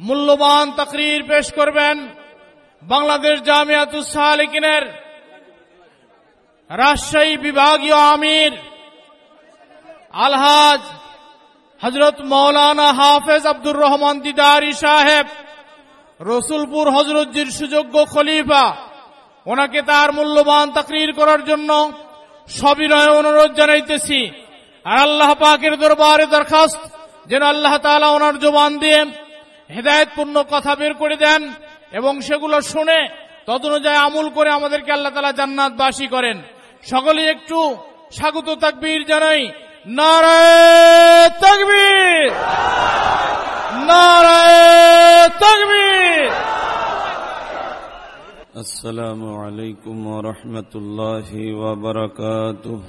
মূল্যবান তাকরির পেশ করবেন বাংলাদেশ জামিয়াতুস সালিকিনের রাজশাহী বিভাগীয় আমির আলহাজ হজরত মৌলানা হাফেজ আব্দুর রহমান দিদারি সাহেব, রসুলপুর হজরতজির সুযোগ্য খলিফা। ওনাকে তার মূল্যবান তাকরির করার জন্য সবিনয় অনুরোধ জানাইতেছি। আর আল্লাহ পাকের দরবারে দরখাস্ত, যেন আল্লাহ তাআলা ওনার জবান দিয়ে হেদায়তপূর্ণ কথা বের করে দেন এবং সেগুলো শুনে তদনুযায়ী আমুল করে আমাদেরকে আল্লাহ তালা জান্নাত বাসী করেন। সকলে একটু স্বাগত তাকবীর জানাই। নারায় তাকবীর! নারায় তাকবীর! আসসালামু আলাইকুম ওয়া রাহমাতুল্লাহি ওয়া বারাকাতুহু।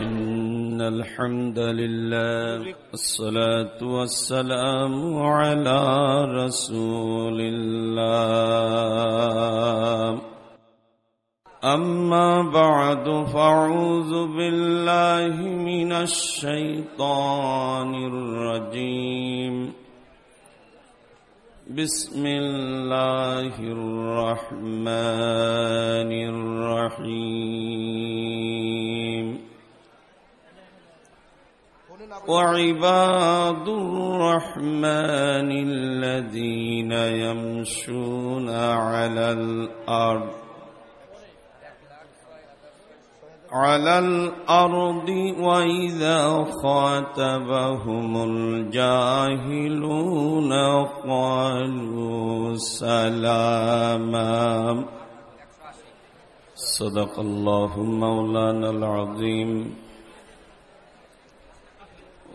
إن الحمد لله الصلاة والسلام على رسول الله. أما بعد فأعوذ بالله من الشيطان الرجيم. بسم الله الرحمن الرحيم. وعباد الرحمن الذين يمشون على الأرض على الأرض وإذا خاطبهم الجاهلون قالوا سلاما. صدق الله مولانا العظيم.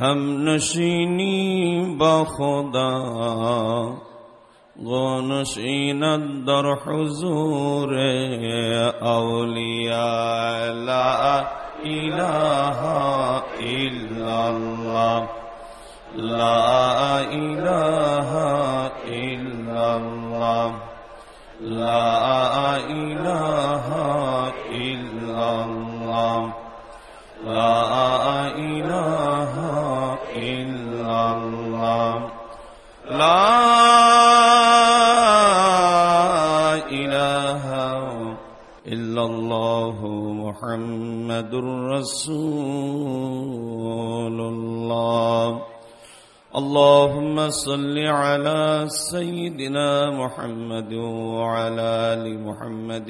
هم نشینی با خدا غنشیند در حضور اولیاء لا اله الا الله لا اله الا الله لا اله الا الله لا إله إلا الله. لا إله إلا الله محمد رسول الله. اللهم صل على سيدنا محمد وعلى آل محمد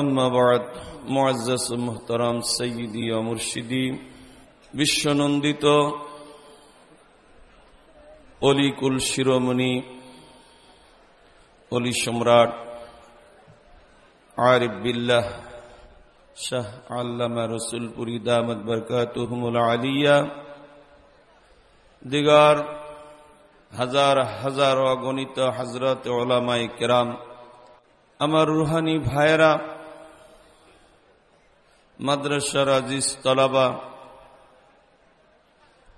আম্মা বাদ মোয়াজ্জাস মোহতারাম সৈয়দি ও মুর্শিদি বিশ্বনন্দিত অলিকুল শিরোমণি, অলি সম্রাট আরিফ বিল্লাহ, শাহ আল্লামা রসুলপুরি দামদ বরকাতহমুল আলিয়া, দিগার হাজার হাজার অগণিত হজরত ওলামাই কেরাম, আমার রুহানি ভাইরা মাদ্রাসার আজিজ তলাবা।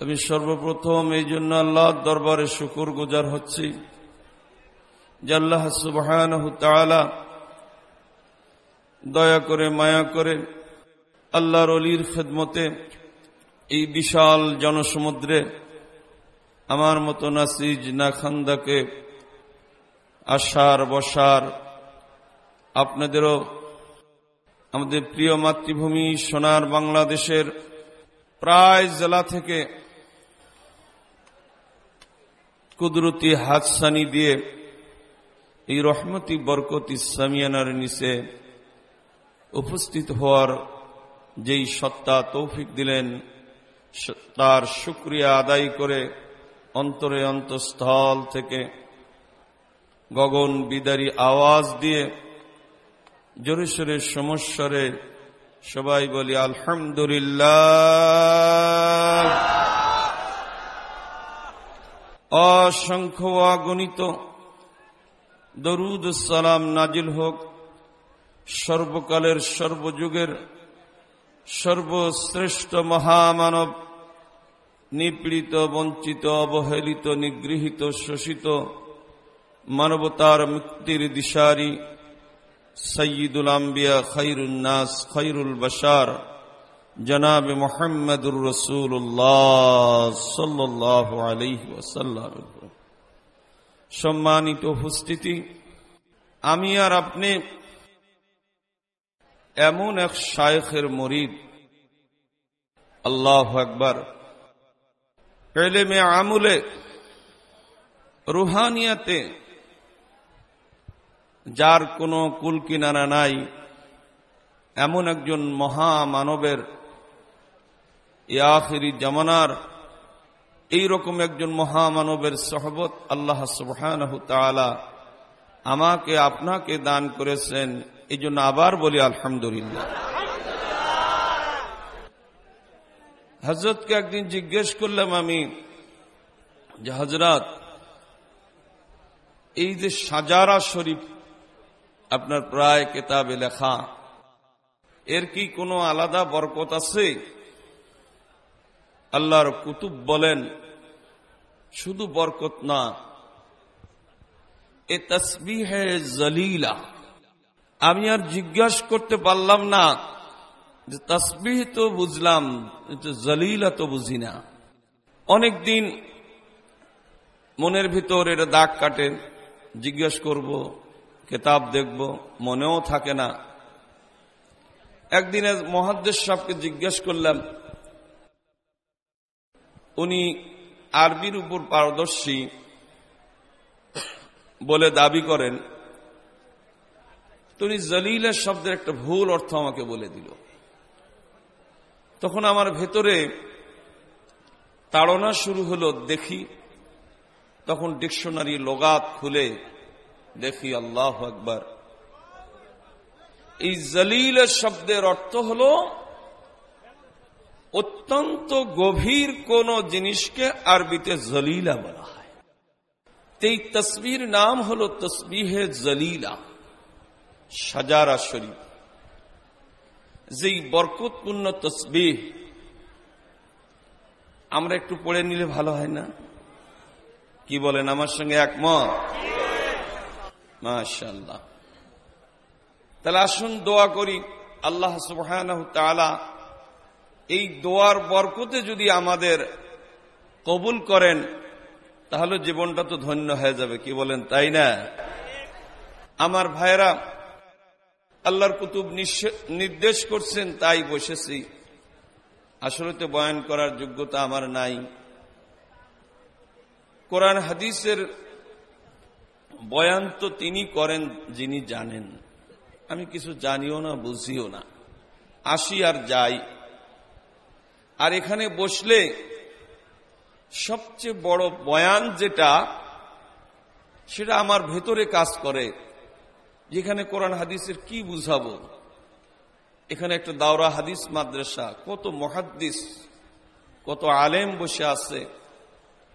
আমি সর্বপ্রথম এই জন্য আল্লাহর দরবারে শুকুর গুজার হচ্ছি যে আল্লাহ সুবহান দয়া করে, মায়া করে আল্লাহর অলির খেদমতে এই বিশাল জনসমুদ্রে আমার মতো নাসিজ না খান্দাকে আসার বসার আপনাদেরও আমাদের প্রিয় মাতৃভূমি সোনার বাংলাদেশের প্রায় জেলা থেকে কুদরতি হাতসানি দিয়ে এই রহমতি বরকতি সামিয়ানার নিচে উপস্থিত হওয়ার যেই সত্তা তৌফিক দিলেন তার শুক্রিয়া আদায় করে অন্তরে অন্তঃস্থল থেকে গগন বিদারী আওয়াজ দিয়ে জোরে সোরে সমস্বরে সবাই বলি, আলহামদুলিল্লাহ। অসংখ্য অগণিত দরুদ সালাম নাজিল হোক, সর্বকালের সর্বযুগের সর্বশ্রেষ্ঠ মহামানব, নিপীড়িত, বঞ্চিত, অবহেলিত, নিগৃহীত, শোষিত, মানবতার মুক্তির দিশারি সৈয়দুল আম্বিয়া খৈরুন্নাস খৈরুল বশার জনাব মোহাম্মদুর রসুল্লাহ সাল্লাহ সম্মানিত উপস্থিতি, আমি আর আপনি এমন এক শায়েখের মরিদ, আল্লাহ একবার এলেমে আমুলে, রুহানিয়াতে যার কোনো কুল কিনারা নাই, এমন একজন মহামানবের ইয়াখিরি জামানার এইরকম একজন মহামানবের সহবত আল্লাহ সুবহানাহ তাআলা আমাকে, আপনাকে দান করেছেন। এই জন্য আবার বলি আলহামদুলিল্লাহ। হজরতকে একদিন জিজ্ঞেস করলাম আমি যে হজরত এই যে সাজারা শরীফ আপনার প্রায় কেতাবে লেখা। এর কি কোনো আলাদা বরকত আছে? আল্লাহর কুতুব বলেন, শুধু বরকত না, এ তসবিহে জলিলা। আমি আর জিজ্ঞাসা করতে পারলাম না যে তসবিহ তো বুঝলাম জলিলা তো বুঝি না। অনেকদিন মনের ভিতর এটা দাগ কাটে, জিজ্ঞেস করব কেতাব দেখব, মনেও থাকে না। একদিনে মহাদ্দেশ সাহকে জিজ্ঞেস করলাম, উনি আরবির উপর পারদর্শী বলে দাবি করেন তুমি জলিলের শব্দের একটা ভুল অর্থ আমাকে বলে দিল। তখন আমার ভেতরে তাড়না শুরু হলো, দেখি, তখন ডিকশনারি লোগাত খুলে দেখি আল্লাহ একবার এই জলিলের শব্দের অর্থ হল, অত্যন্ত গভীর কোন জিনিসকে আরবিতে জলিলা বলা হয়। এই তসবির নাম হল তসবিহে জলিলা, সাজারা শরীফ। যেই বরকতপূর্ণ তসবিহ, আমরা একটু পড়ে নিলে ভালো হয় না? কি বলেন? আমার সঙ্গে একমত? মাশাল্লাহ তাহলে আসুন দোয়া করি, আল্লাহ সুবাহ এই দোয়ার বরকতে যদি আমাদের কবুল করেন, তাহলে জীবনটা তো ধন্য হয়ে যাবে, কি বলেন, তাই না? আমার ভাইরা আল্লাহর কুতুব নির্দেশ করছেন, তাই বসেছি। আসলে তো বয়ান করার যোগ্যতা আমার নাই। কোরআন হাদিসের বয়ান তো তিনি করেন যিনি জানেন। আমি কিছু জানিও না, বুঝিও না। আসি আর যাই। আর এখানে বসলে সবচেয়ে বড় বয়ান যেটা, সেটা আমার ভেতরে কাজ করে। যেখানে কোরআন হাদিসের কি বুঝাবো? এখানে একটা দাওরা হাদিস মাদ্রাসা, কত মহাদ্দিস, কত আলেম বসে আছে।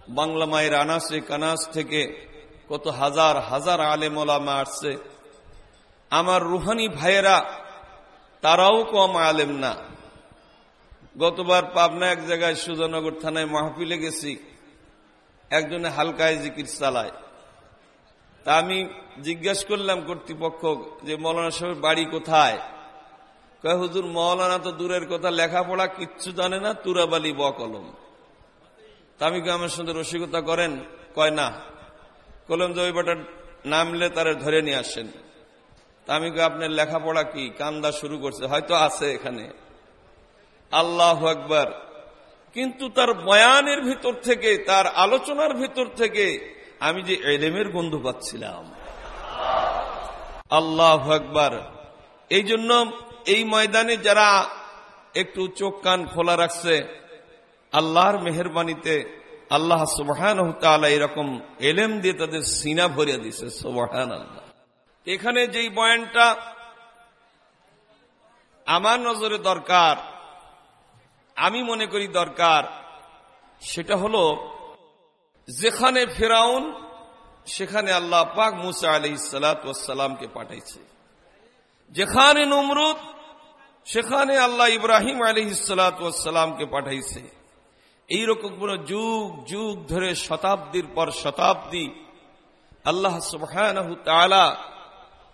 বাংলা মায়ের আনাসে কানাস থেকে কত হাজার হাজার আলেম ওলামা আসছে। আমার রুহানি ভাইয়েরা, তারাও কম আলেম না। গতবার পাবনা এক জায়গায় সুজনগর থানায় মাহফিলে গেছি। একজনে হালকায় জিকির চালায়। তা আমি জিজ্ঞাসা করলাম কর্তৃপক্ষ যে, মৌলানা সাহেবের বাড়ি কোথায়? কয়, হুজুর, মৌলানা তো দূরের কথা, লেখাপড়া কিচ্ছু জানে না, তুরাবালি বকলম। কলম তা আমি আমার সঙ্গে রসিকতা করেন? কয়, না। কলম যে ওই নামলে তারা ধরে নিয়ে আসেন। আমি আপনার লেখাপড়া কি? কান্দা শুরু করছে। হয়তো আছে এখানে। আল্লাহ একবার কিন্তু তার বয়ানের ভিতর থেকে, তার আলোচনার ভিতর থেকে আমি যে এলেমের গন্ধ পাচ্ছিলাম। আল্লাহ একবার এই জন্য এই ময়দানে যারা একটু চোখ কান খোলা রাখছে, আল্লাহর মেহরবানিতে আল্লাহ সুবহান এরকম এলেম দিয়ে তাদের সিনা ভরিয়ে দিছে সুবহান আল্লাহ এখানে যেই বয়ানটা, আমার নজরে দরকার, আমি মনে করি দরকার, সেটা হলো যেখানে ফেরাউন, সেখানে আল্লাহ পাক মুসা আলি সালাতামকে পাঠাইছে। যেখানে নমরুদ, সেখানে আল্লাহ ইব্রাহিম আলি সালাতামকে পাঠাইছে। এইরকম কোন যুগ যুগ ধরে শতাব্দীর পর শতাব্দী আল্লাহ সুবাহ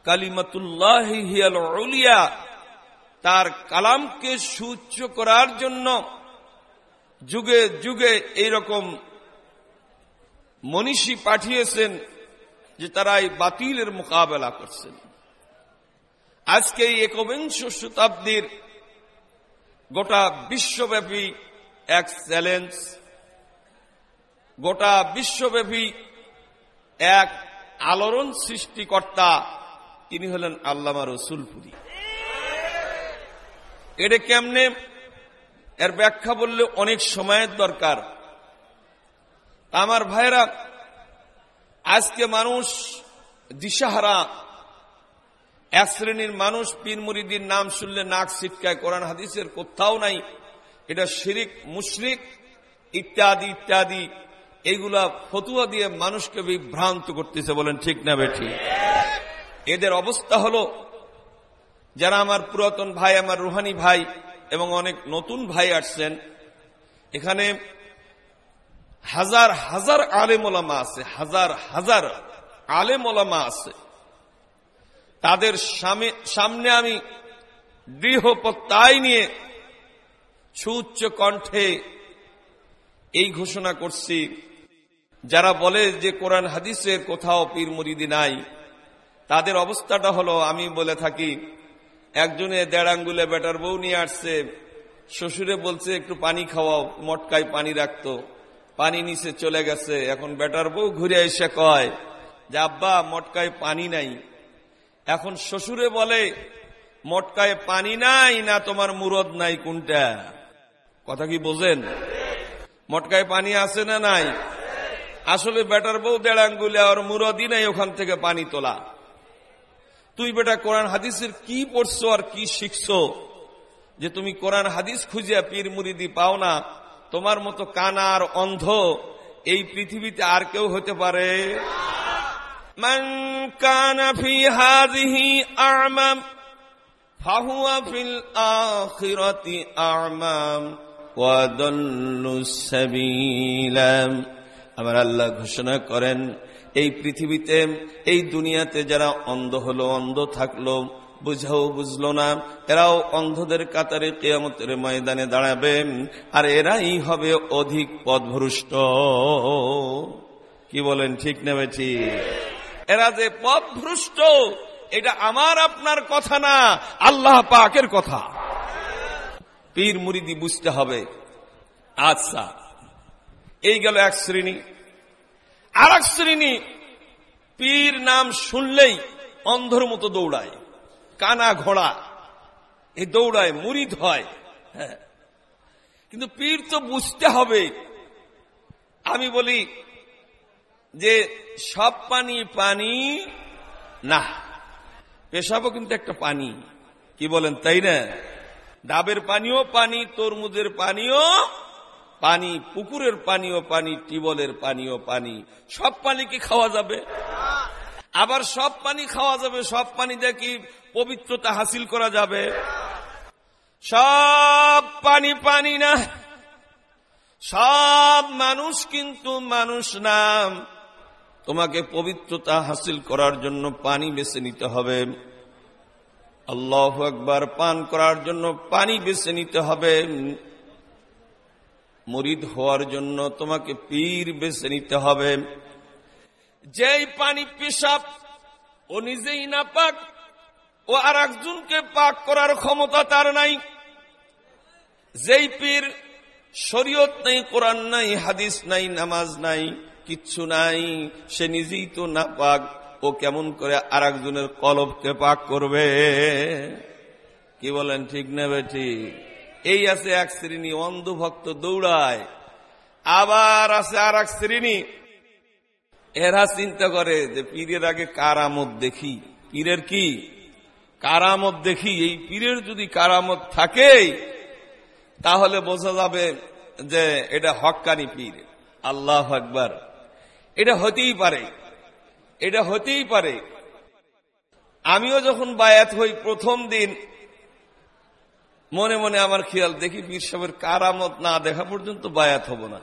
কালিমাতুল্লাহ তার কালামকে সুচ্চ করার জন্য যুগে যুগে এইরকম মনীষী পাঠিয়েছেন যে তারা এই বাতিলের মোকাবেলা করছেন। আজকে এই একবিংশ শতাব্দীর গোটা বিশ্বব্যাপী এক চ্যালেঞ্জ গোটা বিশ্বব্যাপী এক আলোড়ন সৃষ্টিকর্তা তিনি হলেন আল্লামা রসুলপুরী এটা কেমনে? এর ব্যাখ্যা বললে অনেক সময়ের দরকার। আমার ভাইরা আজকে মানুষ দিশাহারা। এক শ্রেণির মানুষ পীর মুরিদির নাম শুনলে নাক ছিটকায়, কোরআন হাদিসের কোথাও নাই। এটা শিরিক, মুশরিক, ইত্যাদি ইত্যাদি এইগুলা ফতুয়া দিয়ে মানুষকে বিভ্রান্ত করতেছে বলেন ঠিক না বেঠি? এদের অবস্থা হলো, যারা আমার পুরাতন ভাই, আমার রুহানি ভাই এবং অনেক নতুন ভাই আসছেন, এখানে হাজার হাজার আলেমোলামা আছে, হাজার হাজার আলেমোলামা আছে। তাদের সামনে আমি দৃঢ় নিয়ে সুউচ্চ কণ্ঠে এই ঘোষণা করছি। যারা বলে যে কোরআন হাদিসের কোথাও পীর মুরিদি নাই, তাদের অবস্থাটা হলো, আমি বলে থাকি, একজনে দেড় আঙ্গুলে বেটার বউ নিয়ে আসছে, শ্বশুরে বলছে, একটু পানি খাওয়াও, মটকায় পানি রাখতো, পানি নিচে চলে গেছে, এখন বেটার বউ ঘুরে এসে কয়, যে আব্বা, মটকায় পানি নাই। এখন শ্বশুরে বলে, মটকায় পানি নাই না তোমার মুরদ নাই কোনটা? কথা কি বোঝেন মটকায় পানি আছে না নাই আসলে বেটার বউ দেড় আঙ্গুলে আর মুরদই নাই ওখান থেকে পানি তোলা তুই বেটা কোরআন হাদিসের কি পড়ছো আর কি শিখছো যে তুমি কোরআন হাদিস খুঁজিয়া পীর মুরিদি পাও না তোমার মতো কানা আর অন্ধ এই পৃথিবীতে আর কেউ হতে পারে من كان في هذه أعمى فهو في الآخرة أعمى وضل السبيل আমার আল্লাহ ঘোষণা করেন, এই পৃথিবীতে, এই দুনিয়াতে যারা অন্ধ হলো, অন্ধ থাকল, বুঝাও বুঝলো না, এরাও অন্ধদের কাতারে কেয়ামতের ময়দানে দাঁড়াবে, আর এরাই হবে অধিক পদভ্রষ্ট কি বলেন, ঠিক নেবে এরা যে পদভ্রষ্ট এটা আমার আপনার কথা না, আল্লাহ পাকের কথা। পীর মুরিদি বুঝতে হবে। আচ্ছা এই গেল এক শ্রেণি। আর এক শ্রেণি, পীর নাম শুনলেই অন্ধর মতো দৌড়ায়, কানা ঘোড়া। এই দৌড়ায় মুরিদ হয়। হ্যাঁ। কিন্তু পীর তো বুঝতে হবে। আমি বলি যে সব পানি পানি না, পেশাবও কিন্তু একটা পানি। কি বলেন তাই না? ডাবের পানিও পানি, তরমুজের পানিও পানি, পুকুরের পানিও পানি টিবলের পানিও পানি। সব পানি কি খাওয়া যাবে? আবার সব পানি খাওয়া যাবে, সব পানি দেখি পবিত্রতা হাসিল করা যাবে? সব পানি পানি না। সব মানুষ কিন্তু মানুষ নাম তোমাকে পবিত্রতা হাসিল করার জন্য পানি বেছে নিতে হবে। আল্লাহ একবার পান করার জন্য পানি বেছে নিতে হবে। মরিদ হওয়ার জন্য তোমাকে পীর বেছে নিতে হবে। যেই পানি পেশাব, ও নিজেই না পাক ও আর একজনকে পাক করার ক্ষমতা তার নাই। যেই পীর, শরীয়ত নাই, কোরআন নাই, হাদিস নাই, নামাজ নাই, কিচ্ছু নাই, সে নিজেই তো না পাক ও কেমন করে আর একজনের কলবকে পাক করবে? কি বলেন, ঠিক নেবে ঠিক এই আছে এক শ্রেণি, অন্ধভক্ত দৌড়ায়। আবার আছে আর এক শ্রেণি। এরা চিন্তা করে যে পীরের আগে কারামত দেখি। পীরের কি? কারামত দেখি। এই পীরের যদি কারামত থাকে তাহলে বোঝা যাবে যে এটা হক্কানি পীর। আল্লাহ একবার এটা হতেই পারে। এটা হতেই পারে। আমিও যখন বায়াত হই প্রথম দিন, মনে মনে আমার খেয়াল দেখি পীর সাহেবের কারামত না দেখা পর্যন্ত বায়াত হব না।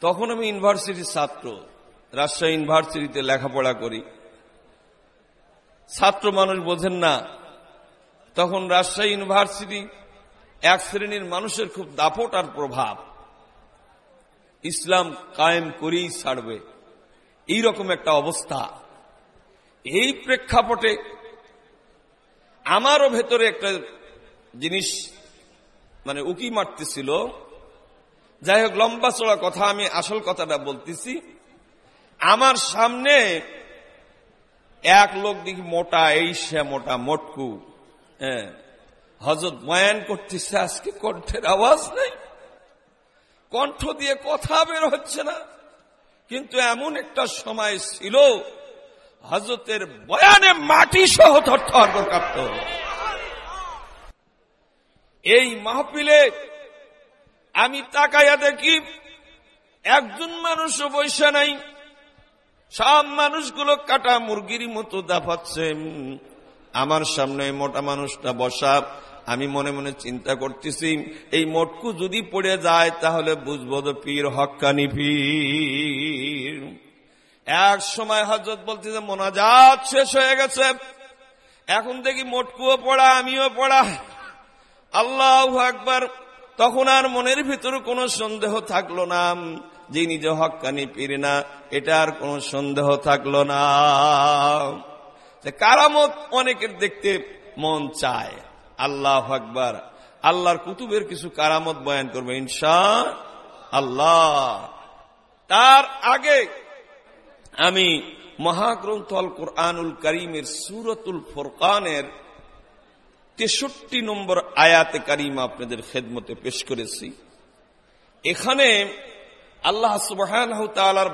তখন আমি ইউনিভার্সিটির ছাত্র, রাজশাহী ইউনিভার্সিটিতে লেখাপড়া করি। ছাত্র মানুষ বোঝেন না, তখন রাজশাহী ইউনিভার্সিটি এক শ্রেণির মানুষের খুব দাপট আর প্রভাব। ইসলাম কায়েম করেই ছাড়বে। এইরকম একটা অবস্থা। এই প্রেক্ষাপটে আমারও ভেতরে একটা জিনিস মানে উকি মারতেছিল। যাই হোক, লম্বা চড়া কথা, আমি আসল কথাটা বলতেছি। আমার সামনে এক লোক দেখি মোটা, এই সে মোটা, মোটকু। হ্যাঁ হজরত বয়ান করতেছে, আজকে কণ্ঠের আওয়াজ নেই। কণ্ঠ দিয়ে কথা বের হচ্ছে না। কিন্তু এমন একটা সময় ছিল হজরতের বয়ানে মাটি সহ থর কাঁপত। এই মাহফিলে আমি তাকাইয়া দেখি, একজন মানুষও বৈশা নাই। সব মানুষগুলো কাটা মুরগির মতো দাফাচ্ছে। আমার সামনে মোটা মানুষটা বসা। আমি মনে মনে চিন্তা করতেছি, এই মটকু যদি পড়ে যায় তাহলে বুঝব তো পীর হক্কানি পীর। এক সময় হজরত বলতেছে, মোনাজাত শেষ হয়ে গেছে। এখন দেখি মটকুও পড়া, আমিও পড়া। আল্লাহ একবার তখন আর মনের ভিতরে কোনো সন্দেহ থাকল না যে নিজে হকানি পীর না, এটা আর কোনো সন্দেহ থাকল না। কারামত অনেকের দেখতে মন চায়। আল্লাহ আকবার। আল্লাহর কুতুবের কিছু কারামত বয়ান করবে ইনশা আল্লাহ তার আগে আমি মহাগ্রন্থ আল কোরআনুল করিমের সুরতুল ফোরকানের তেষট্টি নম্বর আয়াতে কারিমা আপনাদের খেদমতে পেশ করেছি। এখানে আল্লাহ সুবহান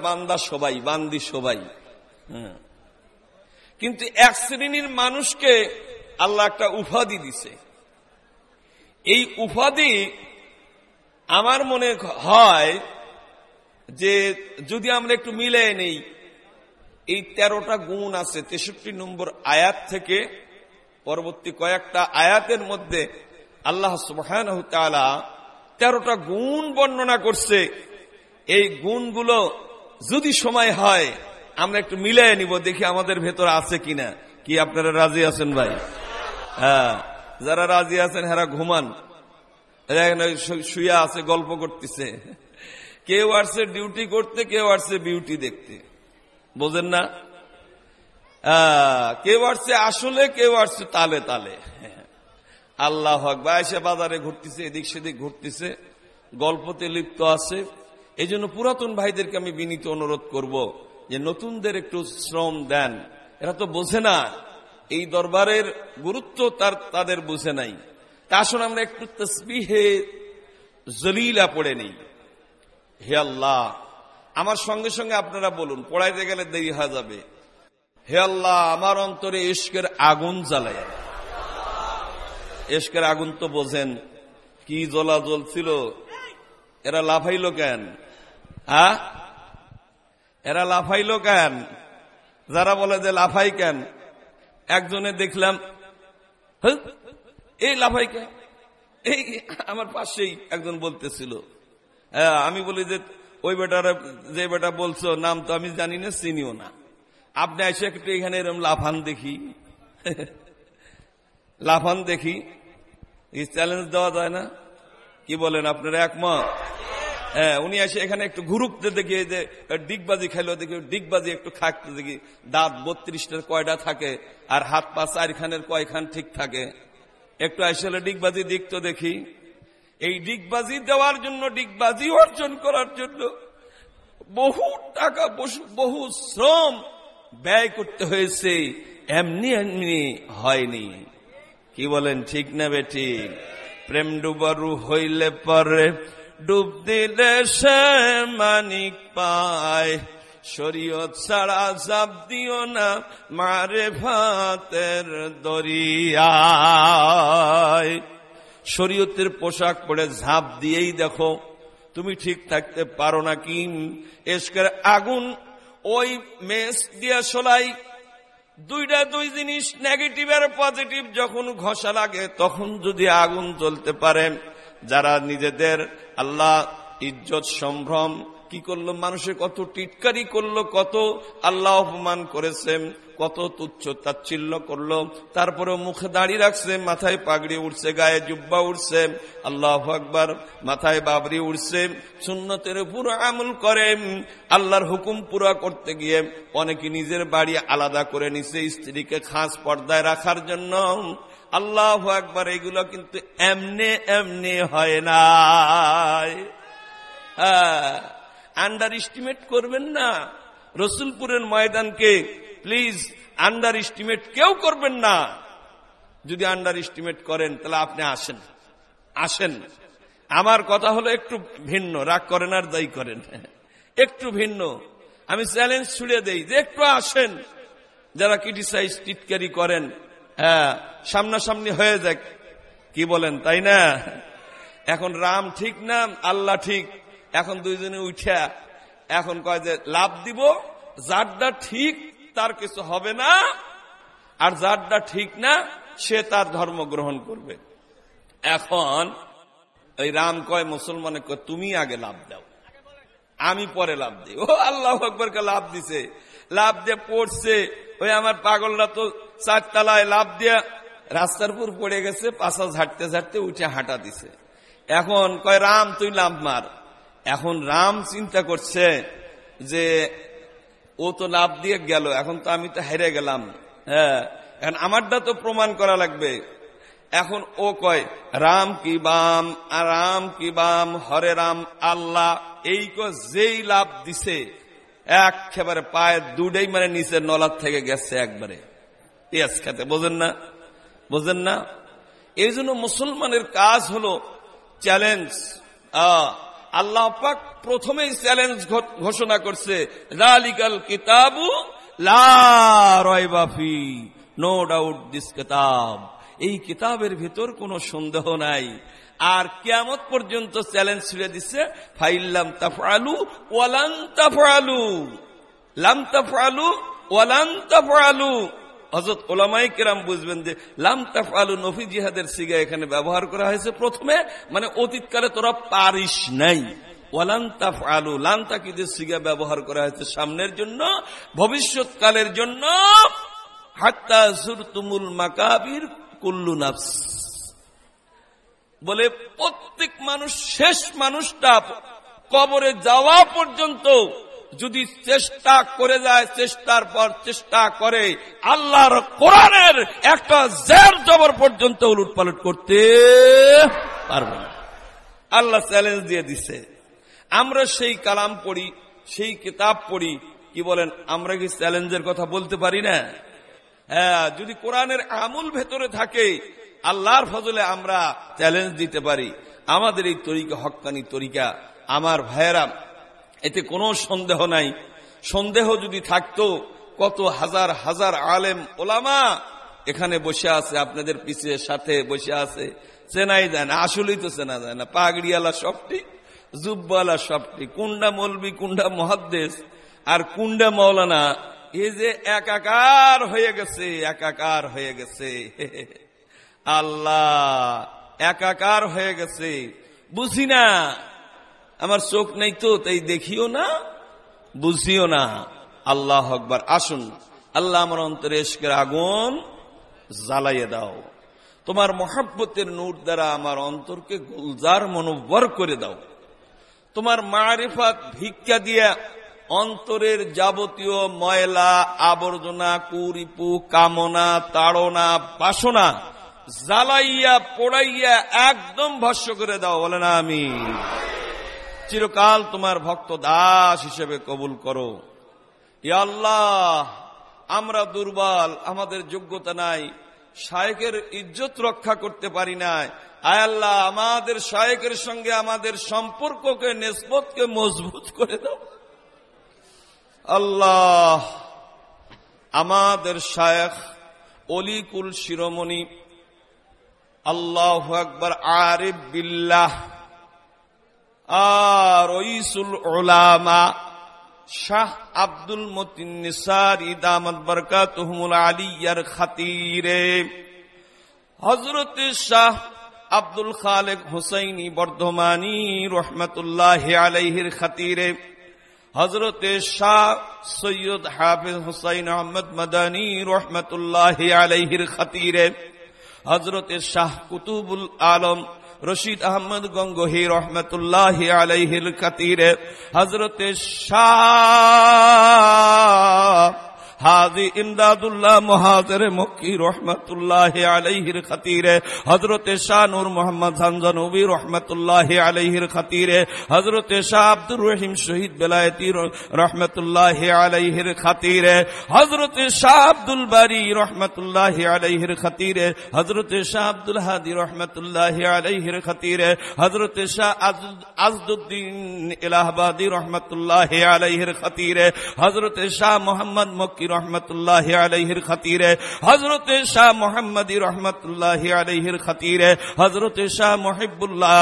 বান্দা সবাই, বান্দি সবাই। হ্যাঁ। কিন্তু এক শ্রেণির মানুষকে আল্লাহ একটা উপাধি দিছে। এই উপাধি আমার মনে হয় যে যদি আমরা একটু মিলে নেই, এই তেরোটা গুণ আছে, তেষট্টি নম্বর আয়াত থেকে পরবর্তী কয়েকটা আয়াতের মধ্যে আল্লাহ সুবহান তেরোটা গুণ বর্ণনা করছে। এই গুণগুলো যদি সময় হয়, আমরা একটু মিলাই নিব, দেখি আমাদের ভেতর আছে কিনা। কি আপনারা রাজি আছেন ভাই? হ্যাঁ যারা রাজি আছেন, হেরা ঘুমান। শুয়া আছে, গল্প করতেছে। কেউ আসছে ডিউটি করতে, কেউ আসছে বিউটি দেখতে। বোঝেন না? কেউ আসছে আসলে, কেউ আসছে তালে তালে। আল্লাহ হক বা এসে বাজারে ঘুরতেছে, এদিক সেদিক ঘুরতেছে। গল্পতে লিপ্ত আছে। এই জন্য পুরাতন ভাইদেরকে আমি বিনীত অনুরোধ করব যে নতুনদের একটু শ্রম দেন। এরা তো বোঝে না। এই দরবারের গুরুত্ব তার, তাদের বুঝে নাই। তা আসুন আমরা একটু তসবিহে জলিলা পড়ে নেই। হে আল্লাহ, আমার সঙ্গে সঙ্গে আপনারা বলুন, পড়াইতে গেলে দেরি হয়ে যাবে। হে আল্লাহ, আমার অন্তরে ইস্কের আগুন জ্বালায়। ইস্কের আগুন তো বোঝেন, কি জ্বলা ছিল। এরা লাফাইল কেন? হ্যাঁ? এরা লাফাইল কেন? যারা বলে যে লাফাই কেন? একজনে দেখলাম এই লাফাই কেন এই আমার পাশেই একজন বলতেছিল হ্যাঁ আমি বলি যে, ওই বেটার, যে বেটা বলছো, নাম তো আমি জানি না, চিনিও না। আপনি এসে একটু এখানে এরকম লাফান দেখি। লাফান দেখি চ্যালেঞ্জ দেওয়া যায় না। কি বলেন, আপনারা একমত? হ্যাঁ উনি এসে এখানে একটু ঘুরুকতে দেখি যে ডিগবাজি খাইলো দেখি ডিগবাজি একটু খাকতে দেখি। দাঁত বত্রিশটার কয়টা থাকে, আর হাত পা চারখানের কয়খান ঠিক থাকে। একটু আসলে ডিগবাজি দিক তো দেখি। এই ডিগবাজি দেওয়ার জন্য, ডিগবাজি অর্জন করার জন্য বহু টাকা বহু শ্রম ব্যয় করতে হয়েছে। এমনি এমনি হয়নি। কি বলেন, ঠিক না বেটি? প্রেম ডুবারু হইলে পরে ডুব দিলে সে মানিক পায়। শরীয়ত ছাড়া জাপ দিও না, মারে ভাতের দরিয়ায়। শরীয়তের পোশাক পরে ঝাঁপ দিয়েই দেখো, তুমি ঠিক থাকতে পারো না কি এসকের আগুন ওই মেস দিয়া সোলাই দুইটা দুই জিনিস নেগেটিভ আর পজিটিভ যখন ঘষা লাগে, তখন যদি আগুন জ্বলতে পারে, যারা নিজেদের আল্লাহ ইজ্জত সম্ভ্রম। কি করল? মানুষের কত টিটকারি করল, কত আল্লাহ অপমান করেছে কত তুচ্ছ তাচ্ছিল্য করল। তারপরে মুখে দাঁড়িয়ে রাখছে, মাথায় পাগড়ি উঠছে গায়ে জুব্বা উঠছে আল্লাহ আকবার, মাথায় বাবরি উঠছে সুন্নতের পুরো আমল করে। আল্লাহর হুকুম পুরা করতে গিয়ে অনেকে নিজের বাড়ি আলাদা করে নিছে, স্ত্রীকে খাস পর্দায় রাখার জন্য। আল্লাহ একবার এগুলো কিন্তু এমনে এমনি হয় না। হ্যাঁ আন্ডার এস্টিমেট করবেন না। রসুলপুরের ময়দানকে প্লিজ আন্ডার এস্টিমেট কেউ করবেন না। যদি আন্ডার এস্টিমেট করেন, তাহলে আপনি আসেন। আসেন। আমার কথা হলো একটু ভিন্ন, রাগ করেন আর দায়ী করেন। একটু ভিন্ন। আমি চ্যালেঞ্জ ছুড়ে দেই যে একটু আসেন। যারা ক্রিটিসাইজ টিটকারি করেন। হ্যাঁ সামনাসামনি হয়ে যাক। কি বলেন, তাই না? এখন রাম ঠিক না, আল্লাহ ঠিক। এখন দুইজনে উঠা এখন কয় যে, লাভ দিব, যারটা ঠিক, তার কিছু হবে না। আর যারটা ঠিক না, সে তার ধর্ম গ্রহণ করবে। এখন ওই রাম কয় মুসলমানে, কয়, তুমি আগে লাভ দাও। আমি পরে লাভ দিই। ও আল্লাহ আকবরকে লাভ দিছে। লাভ দিয়ে পড়ছে। ওই আমার পাগলরা তো চারতলায় লাভ দিয়ে রাস্তার উপর পড়ে গেছে, পাশা ঝাড়তে ঝাড়তে উঠে হাঁটা দিছে। এখন কয়, রাম, তুই লাভ মার। এখন রাম চিন্তা করছে যে, ও তো লাভ দিয়ে গেল, এখন তো আমি তো হেরে গেলাম। হ্যাঁ এখন আমারটা তো প্রমাণ করা লাগবে। এখন ও কয়, রাম কি বাম, আর রাম কি বাম, হরে রাম, আল্লাহ, এই যেই লাভ দিছে, একেবারে পায়ে দুডেই মানে নিচের নলার থেকে গেছে একবারে। পেঁয়াজ খেতে, বোঝেন না? বোঝেন না? এই জন্য মুসলমানের কাজ হলো চ্যালেঞ্জ আল্লাহ পাক প্রথমেই চ্যালেঞ্জ ঘোষণা করছে লালিকাল কিতাবু লাফি নো ডাউট দিস কিতাব। এই কিতাবের ভিতর কোনো সন্দেহ নাই। আর কেমত পর্যন্ত চ্যালেঞ্জ ছেড়ে দিচ্ছে ফাইল্লাম তাফালু ওয়ালান লাম তাফালু ওয়ালান হজরত ওলামাই কেরাম বুঝবেন যে লাম তাফালু নফি জিহাদের সিগা এখানে ব্যবহার করা হয়েছে প্রথমে মানে অতীতকালে তোরা পারিস নাই। ওয়ালান্তাফ আলু লান্তাকিদের সিগা ব্যবহার করা হয়েছে সামনের জন্য, ভবিষ্যৎকালের জন্য। হাত্তা সুরতুমুল মাকাবির কুল্লু নাফস। বলে প্রত্যেক মানুষ, শেষ মানুষটা কবরে যাওয়া পর্যন্ত যদি চেষ্টা করে যায়, চেষ্টার পর চেষ্টা করে, আল্লাহর কোরআনের একটা জের জবর পর্যন্ত উলুট পালট করতে পারবে না। আল্লাহ চ্যালেঞ্জ দিয়ে দিছে। আমরা সেই কালাম পড়ি, সেই কিতাব পড়ি, কি বলেন, আমরা কি চ্যালেঞ্জের কথা বলতে পারি না? হ্যাঁ যদি কোরআনের আমুল ভেতরে থাকে, আল্লাহর ফজলে আমরা চ্যালেঞ্জ দিতে পারি। আমাদের এই তরিকা, হকানি তরিকা, আমার ভাইয়েরা এতে কোনো সন্দেহ নাই। সন্দেহ যদি থাকতো, কত হাজার হাজার আলেম, ওলামা এখানে বসে আছে, আপনাদের পিছিয়ে সাথে বসে আছে। চেনাই যায় না, আসলেই তো চেনা যায় না। পাগড়িয়ালা সবটি জুব্বালা সবটি, কুন্ডা মলবি, কুন্ডা মহাদ্দেশ আর কুন্ডা মৌলানা এই যে একাকার হয়ে গেছে, একাকার হয়ে গেছে। আল্লাহ, একাকার হয়ে গেছে। বুঝি না আমার চোখ নেই তো, তাই দেখিও না, বুঝিও না। আল্লাহ আকবার, আসুন। আল্লাহ আমার অন্তরে এসকের আগুন জ্বালাইয়ে দাও। তোমার মহাব্বতের নূর দ্বারা আমার অন্তরকে গুলজার মনোবর করে দাও। তোমার মারিফাত ভিক্ষা দিয়া অন্তরের যাবতীয় ময়লা, আবর্জনা কুরিপু কামনা, তাড়না, বাসনা জ্বালাইয়া, পোড়াইয়া একদম ভস্য করে দাও বলে না আমি চিরকাল তোমার ভক্ত দাস হিসেবে কবুল করো। আল্লাহ, আমরা দুর্বল, আমাদের যোগ্যতা নাই, শায়েকের ইজ্জত রক্ষা করতে পারি না আয় আল্লাহ, আমাদের শায়েকের সঙ্গে আমাদের সম্পর্ককে, নেসবতকে মজবুত করে দাও। আল্লাহ, আমাদের শায়েখ অলিকুল শিরোমণি, আল্লাহ আকবর আরিফ বিল্লাহ। আর ওইসুল ওলামা শাহ আব্দুল মতিন নিসার ইদামত বরকাতহুমুল আলিয়ার খাতিরে। হজরত শাহ আব্দুল খালেক হুসাইনি বর্ধমানী রহমতুল্লাহ আলাইহির খাতিরে। হজরত শাহ সৈয়দ হাফিজ হুসাইন আহমদ মদানী রহমতুল্লাহ আলাইহির খাতিরে। হজরত শাহ কুতুবুল আলম রশিদ আহমদ গঙ্গোহী রহমতুল্লাহ আলাইহিল কাতিরে হজরতে শাহ হাজি ইমদাদুল্লাহ মহাজের মক্কি রহমতুল্লাহ আলাইহির খাতিরে হজরত শাহ নূর মোহাম্মদ হানজানবী রহমতুল্লাহ আলাইহির খাতিরে হজরত শাহ আব্দুর রহিম শহীদ বেলায়তি রহমতুল্লাহ আলাইহির খাতিরে হজরত শাহ আব্দুল বারি রহমতুল্লাহ আলাইহির খাতিরে হজরত শাহ আব্দুল হাদি রহমতুল্লাহ আলাইহির খাতিরে হজরত শাহ আজদুদ্দিন ইলাহাবাদী রহমতুল্লাহ আলাইহির খাতিরে হজরত শাহ মোহাম্মদ মক্কি রহমতুল্লাহ আলহির খাতিরে হজরত শাহ মোহাম্মদী রহমতুল্লাহ আলহির খাতিরে হজরত শাহ মহিবুল্লাহ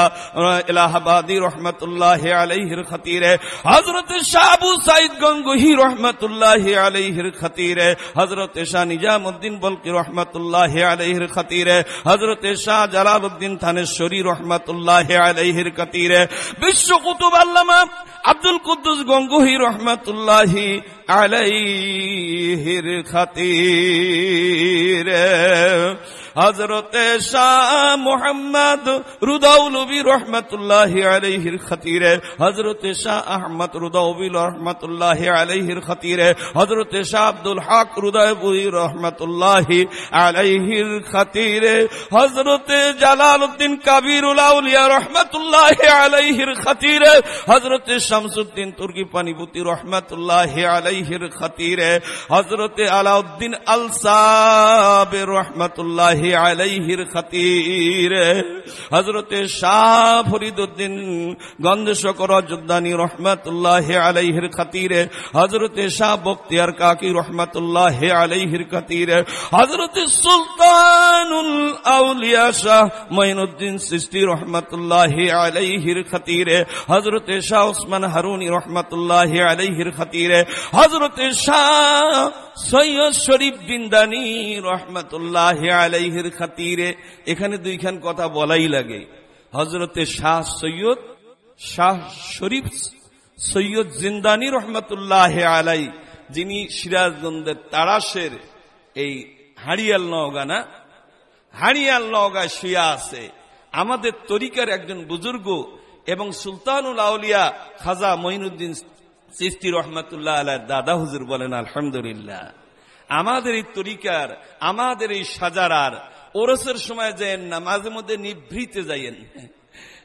ইলাহাবাদী রহমতুল্লাহ আলহির খাতিরে হজরত শাহ আবু সাইদ গঙ্গুহি রহমতুল্লাহ আলহির খাতিরে হজরত শাহ নিজামুদ্দিন বলকি রহমতুল্লাহ আলহির খাতিরে হজরত শাহ জালালউদ্দিন থানেশ্বরী রহমতুল্লাহ আলহির খাতিরে, বিশ্ব কুতুব আল্লামা আব্দুল কুদ্দুস গঙ্গুহি রহমতুল্লাহি আলাইহির খাতিরে। হজরতে শাহ মোহাম্মদ রুদাউলবী রহমতুল্লাহ আলহির খাতিরে হজরতে শাহ আহমদ রুদাউবী রহমতুল্লাহ আলহির খাতিরে হজরতে শাহ আব্দুল হক রুদাউবী রহমতুল্লাহ আলহির খাতিরে হজরতে জালাল উদ্দিন কাবির উলাউলিয়া রহমতুল্লাহ আলহির খাতিরে হজরতে শামসুদ্দিন তুর্কি পানিপুতি রহমতুল্লাহ আলহির খাতিরে হজরতে আলাউদ্দিন আলসাবে রহমতুল্লাহ আলাইহির খাতিরে। হজরতে শাহ ফরিদুদ্দিন গন্ধেশকর অযোদ্ধানী রহমতুল্লাহ আলাইহির খাতিরে। হজরতে শাহ বক্তিয়ার কাকি রহমতুল্লাহ আলাইহির খাতিরে। হজরতে সুলতানুল আউলিয়া শাহ মঈনুদ্দিন সৃষ্টি রহমতুল্লাহ আলাইহির খাতিরে। হজরতে শাহ ওসমান হারুনি রহমতুল্লাহ আলাইহির খাতিরে। হজরতে শাহ সৈয়দ শরীফ বিন্দানি রহমতুল্লাহ আলাইহির খাতিরে এখানে দুইখান কথা বলাই লাগে। হজরতে শাহ সৈয়দ, শাহ শরীফ সৈয়দ জিন্দানি রহমতুল্লাহ আলাই যিনি সিরাজগঞ্জের তারাশের এই হাড়িয়াল নওগা না হাড়িয়াল নওগা শুয়া আছে। আমাদের তরিকার একজন বুজুর্গ এবং সুলতানুল আউলিয়া খাজা মঈনুদ্দিন সিস্তি রহমতুল্লাহ আল্লাহ দাদা হুজুর বলেন, আলহামদুলিল্লাহ। আমাদের এই তরিকার, আমাদের এই সাজারার, ওরসের সময় যায়েন না, মাঝে মধ্যে নিভৃতে যাইয়েন।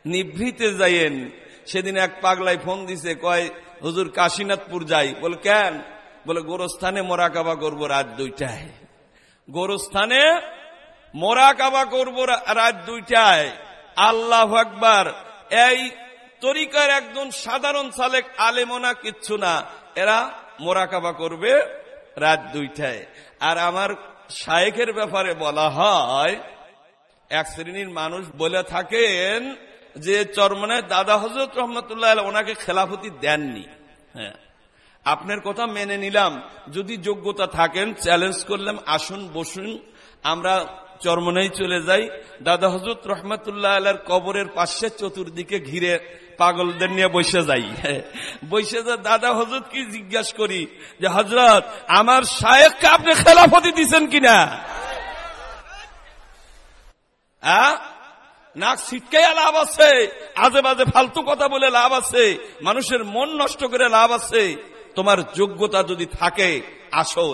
নিভৃতে যাইয়েন। সেদিন এক পাগলায় ফোন দিছে, কয়, হুজুর কাশীনাথপুর যাই। বলে, কেন? বলে, গোরস্থানে মোরাকাবা করব রাত দুইটায়। গোরস্থানে মোরাকাবা করব রাত দুইটায়? আল্লাহ আকবার। এই তরিকার একজন সাধারণ সালেক আলেমনা কিচ্ছু না। এরা মোরাকাবা করবে রাত দুইটায়। আর আমার শায়েকের ব্যাপারে বলা হয়, এক শ্রেণির মানুষ বলে থাকেন যে চরমনায় দাদা হজরত রহমতুল্লাহ ওনাকে খেলাফতি দেননি। হ্যাঁ। আপনার কথা মেনে নিলাম। যদি যোগ্যতা থাকেন চ্যালেঞ্জ করলাম, আসুন, বসুন, আমরা চরমনাই চলে যাই। দাদা হজরত রহমতুল্লাহ আল্লাহর কবরের পাশে চতুর্দিকে ঘিরে পাগলদের নিয়ে বসে যাই। বসে যা দাদা হজরত কি জিজ্ঞাসা করি যে হজরত আমার শায়েককে আপনি খেলাফতি দিচ্ছেন কিনা? নাক ছিটকে লাভ আছে। আজে বাজে ফালতু কথা বলে লাভ আছে। মানুষের মন নষ্ট করে লাভ আছে। তোমার যোগ্যতা যদি থাকে আসো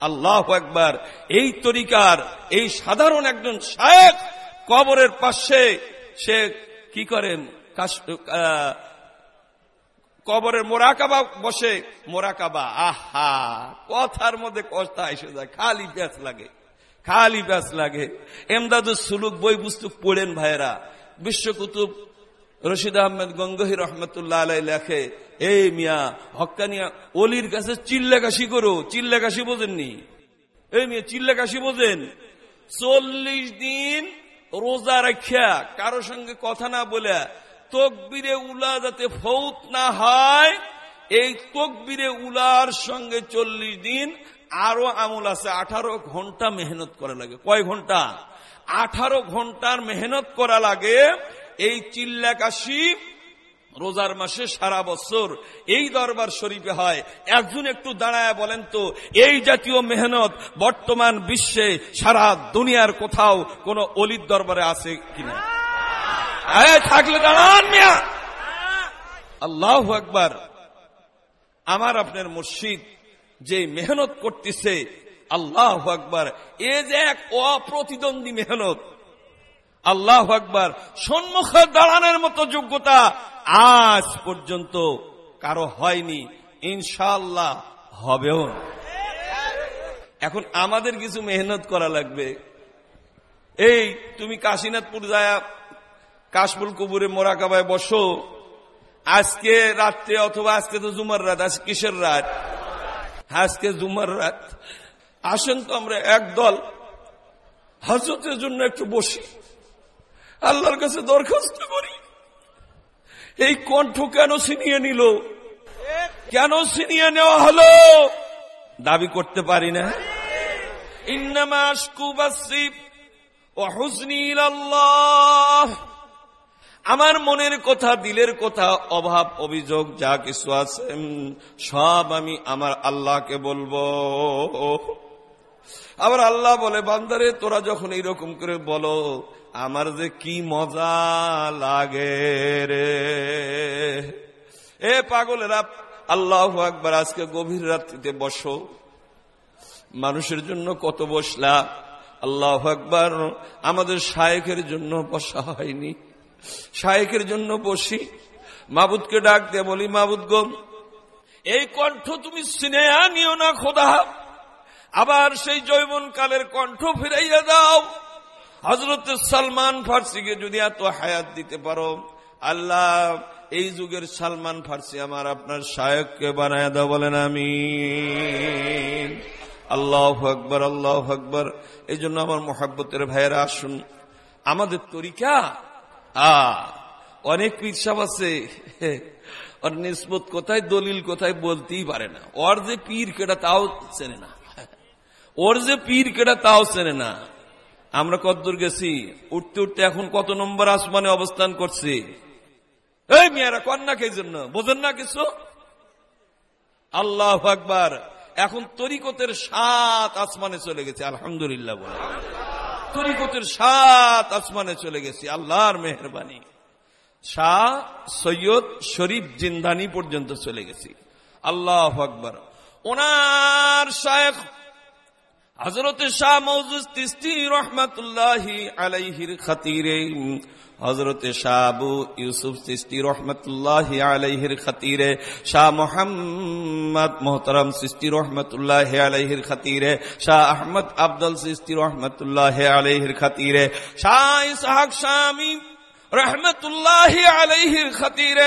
আল্লাহ একবার এই তরিকার এই সাধারণ একজন শায়েক কবরের পাশে সে কি করেন? কবরের মোরাকাবা বসে, মোরাকাবা, আহা, কথার মধ্যে কথা এসে যায়, খালি প্যাঁচ লাগে, খালি প্যাঁচ লাগে। এমদাদুল সুলুক বই পুস্তক পড়েন ভাইয়েরা, বিশ্বকুতুব রশিদ আহমেদ গঙ্গহি রহমতুল্লাহ আলাই লেখে এই মিয়া হক্কানিয়া অলির কাছে চিল্লাকাশি করো, চিল্লাকাশি বোঝেননি? এই মিয়া, চিল্লাকাশি বোঝেন। চল্লিশ দিন রোজা রাখিয়া কারও সঙ্গে কথা না বলে তকবিরে উলা যাতে ফৌত না হয়, এই তকবিরে উলার সঙ্গে চল্লিশ দিন আরও আমল আছে। আঠারো ঘণ্টা মেহনত করা লাগে। কয় ঘণ্টা? আঠারো ঘণ্টার মেহনত করা লাগে। এই চিল্লাকাশি রোজার মাসে সারা বছর এই দরবার শরীফে হয়। একজন একটু দাঁড়ায় বলেন তো, এই জাতীয় মেহনত বর্তমান বিশ্বে সারা দুনিয়ার কোথাও কোন অলির দরবারে আছে কিনা? থাকলে দাঁড়ান মিয়া। আল্লাহ একবার আমার আপনার মসজিদ যে মেহনত করতেছে, আল্লাহ আকবার। এ যে এক অপ্রতিদ্বন্দ্বী মেহনত। আল্লাহ আকবার। সম্মুখে দাঁড়ানোর মতো যোগ্যতা আজ পর্যন্ত কারও হয়নি। ইনশাল্লাহ হবেও এখন আমাদের কিছু মেহনত করা লাগবে। এই, তুমি কাশীনাথপুর যায় কাশফুল কবুরে মোরাকাবায় বসো। আজকে রাত্রে অথবা আজকে তো জুমার রাত, আজকে কিসের রাত? আজকে জুমার রাত। আসেন তো আমরা একদল হজরতের জন্য একটু বসি। আল্লাহর কাছে দরখাস্ত করি। এই কণ্ঠ কেন ছিনিয়ে নিল? কেন ছিনিয়ে নেওয়া হলো? দাবি করতে পারি না। ইন্নামা আশকু বাসি ও হুসনি ইলাল্লাহ। আমার মনের কথা, দিলের কথা, অভাব, অভিযোগ, যা কিছু আছে সব আমি আমার আল্লাহকে বলব। আবার আল্লাহ বলে, বান্দারে, তোরা যখন এইরকম করে বলো, আমার যে কি মজা লাগে রে। এ পাগলেরা, আল্লাহ একবার আজকে গভীর রাত্রিতে বসো। মানুষের জন্য কত বসলা, আল্লাহ একবার আমাদের শায়েকের জন্য বসা হয়নি। শায়েকের জন্য বসি। মাবুদকে ডাক দিয়ে বলি, মাবুদ গো, এই কণ্ঠ তুমি সিনেহা নিও না, খোদা। আবার সেই জৈবন কালের কণ্ঠ ফিরাইয়া দাও। হজরত সালমান ফার্সিকে যদি এত হায়াত দিতে পারো, আল্লাহ, এই যুগের সালমান ফার্সি আমার আপনার শায়ককে বানায় দাও, বলেন আমি আল্লাহ আকবর আল্লাহ আকবর। এই জন্য আমার মোহাব্বতের ভাইয়েরা আসুন। আমাদের তরিকা অনেক পিসাব আছে, ওর নিসবত কোথায়, দলিল কোথায় বলতেই পারে না। ওর যে পীর কেটা তাও চেনে না। ওর যে পীর কেটা তাও চেনে না। আমরা কতদূর গেছি, উঠতে উঠতে এখন কত নম্বর আসমানে অবস্থান করছি। এই মেয়েরা কন্যা কে জন্য? বোঝেন না কিছু? আল্লাহ আকবার, এখন তরিকতের সাত আসমানে চলে গেছে, আলহামদুলিল্লাহ বলে। তরিকতের সাত আসমানে চলে গেছি, আল্লাহর মেহরবানি। শাহ সৈয়দ শরীফ জিন্দানি পর্যন্ত চলে গেছি। আল্লাহ আকবর। ওনার শায়েখ হজরত শাহ মৌজুদ তিস্তি রহমতুল্লাহি আলাইহির খাতিরে হজরত শাহ ইউসুফ সিস্তি রহমতুল্লাহ আলাইহির খাতিরে, শাহ মোহাম্মদ মোহতরম সিস্তি রহমতুল্লাহ আলাইহির খাতিরে, শাহ আহমদ আব্দুল সিস্তি রহমতুল্লাহ আলাইহির খাতিরে, শাহ ইসহাক শামী রহমতুল্লাহ আলাইহির খাতিরে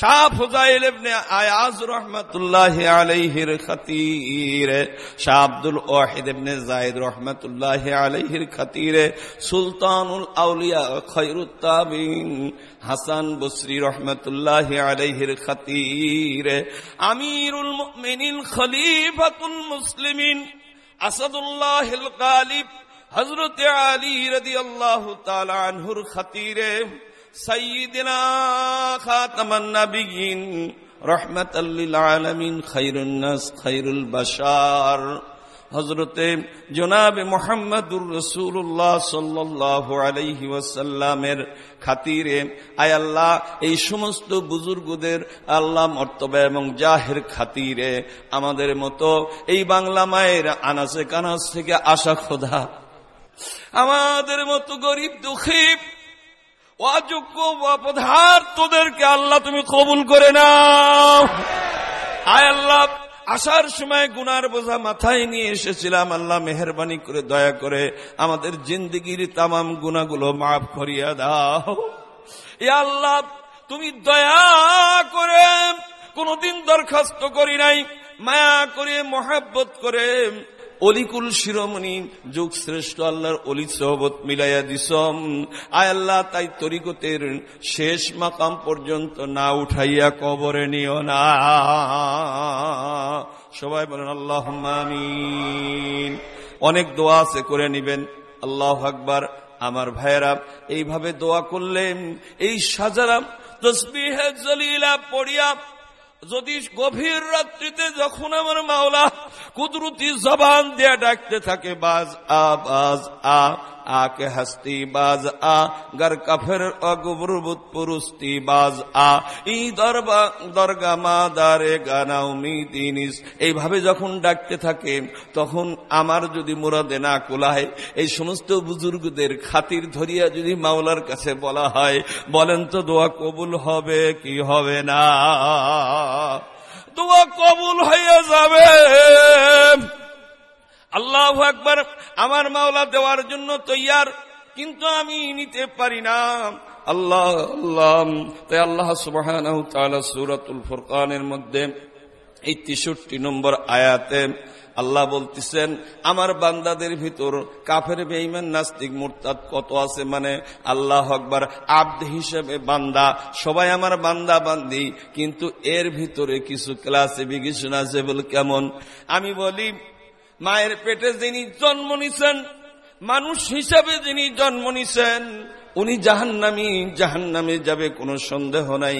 শাহ ফুজাইল আয়াজ রহমতুল্লাহ আলাইহির খাতির, শাহ আব্দুল ওয়াহিদ ইবনে জায়েদ রহমতুল্লাহ আউলিয়া খৈরুত তাবিন, হাসান বসরি রহমতুল্লাহ আলাইহির খাতির, আমিরুল মুমিনিন খলিফাতুল মুসলিমিন আসাদুল্লাহ গালিব হজরত আলী রদি আল্লাহ আনহুর খাতিরে। খাতিরে, আয় আল্লাহ, এই সমস্ত বুজুর্গদের আল্লাহ মর্তবা এবং জাহের খাতিরে আমাদের মতো এই বাংলা মায়ের আনাসে কানাস থেকে আশা খোদা। আমাদের মতো গরিব দুঃখী অযোগ্য অপদার্থদেরকে আল্লাহ তুমি কবুল করে নাও। আয় আল্লাহ, আসার সময় গুনার বোঝা মাথায় নিয়ে এসেছিলাম। আল্লাহ মেহরবানি করে, দয়া করে আমাদের জিন্দগির তামাম গুনাগুলো মাফ করিয়া দাও। এ আল্লাহ, তুমি দয়া করে কোনদিন দরখাস্ত করি নাই, মায়া করে, মহাব্বত করে অলিকুল শিরোমণি যুগ শ্রেষ্ঠ, আল্লাহর অলি সহবত মিলাইয়া দিসম। আয় আল্লাহ, তাই তরিকতের শেষ মাকাম পর্যন্ত না উঠাইয়া কবরে নিও না। সবাই বলেন আল্লাহ অনেক দোয়া আছে, করে নিবেন। আল্লাহ আকবার। আমার ভাইয়েরা, এইভাবে দোয়া করলেন, এই সাজারাম, তসবিহে জলিলা পড়িয়া যদি গভীর রাত্রিতে যখন আমার মাওলা কুদরতি জবান দিয়ে ডাকতে থাকে, বাজ আ বাজ আ আকে হাস্তি বাজ আ গর কাফের অগবরবুত পুরুস্তি বাজ আ ই দরবা দরগা মা দারে গানাও মিদিনিস এইভাবে যখন ডাকতে থাকে, তখন আমার যদি মুরাদে না কোলায়, এই সমস্ত বুজুর্গদের খাতির ধরিয়া যদি মাওলার কাছে বলা হয়, বলেন তো দোয়া কবুল হবে কি হবে না? দোয়া কবুল হয়ে যাবে। আল্লাহ একবার আমার মাওলা দেওয়ার জন্য তৈয়ার, কিন্তু আমি নিতে পারি না। আল্লাহ আল্লাহ, তাই আল্লাহ সুবাহ সুরাতুল ফুরকানের মধ্যে এই তেষট্টি নম্বর আয়াতে আল্লাহ বলতেছেন, আমার বান্দাদের ভিতর কাফের বেইমান নাস্তিক, মুরতাদ কত আছে মানে আল্লাহ আকবার, আব্দ হিসেবে বান্দা, সবাই আমার বান্দা বান্দি, কিন্তু এর ভিতরে কিছু ক্লাসে ক্লাসিফিকেশন আছে বল কেমন? আমি বলি মায়ের পেটে যিনি জন্ম নিছেন, মানুষ হিসাবে যিনি জন্ম নিছেন, উনি জাহান্নামি, জাহান্নামে যাবে কোনো সন্দেহ নাই।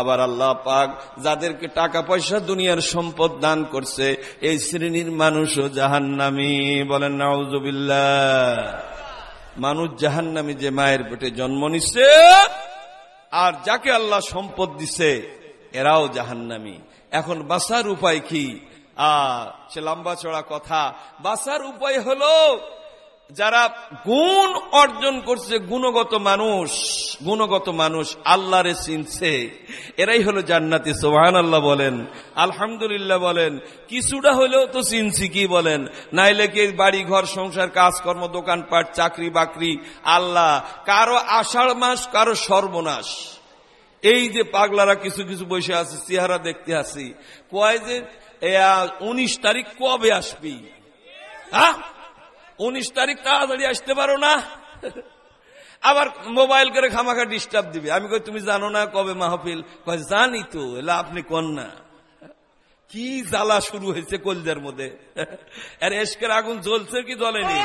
আবার আল্লাহ পাক যাদেরকে টাকা পয়সা দুনিয়ার সম্পদ দান করছে, এই শ্রেণির মানুষও জাহান্নামি বলেন নাউজুবিল্লা মানুষ জাহান্নামি যে মায়ের পেটে জন্ম নিছে, আর যাকে আল্লাহ সম্পদ দিছে, এরাও জাহান্নামি। এখন বাসার উপায় কি? সে লম্বা চড়া কথা। বাসার উপায় হলো, যারা গুণ অর্জন করছে, গুণগত মানুষ গুণগত মানুষ আল্লাহরে চিনছে, এরাই হলো জান্নাতি। সোহান আল্লাহ বলেন, আলহামদুলিল্লাহ বলেন, কিছুটা হলেও তো চিনছি কি বলেন। নাইলে কি বাড়ি, ঘর, সংসার, কাজকর্ম, দোকানপাট, চাকরি বাকরি, আল্লাহ, কারও আষাঢ় মাস, কারও সর্বনাশ। এই যে পাগলারা কিছু কিছু বসে আছে, চেহারা দেখতে আসি কয় যে উনিশ তারিখ কবে আসবি? হ্যাঁ? উনিশ তারিখ তাড়াতাড়ি আসতে পারো না? আবার মোবাইল করে খামাখা ডিস্টার্ব দিবে। আমি কই, তুমি জানো না কবে মাহফিল? কয়, জানি তো এলা আপনি কন না। কি জ্বালা শুরু হয়েছে কলদের মধ্যে। আর এসকের আগুন জ্বলছে কি জ্বলেনি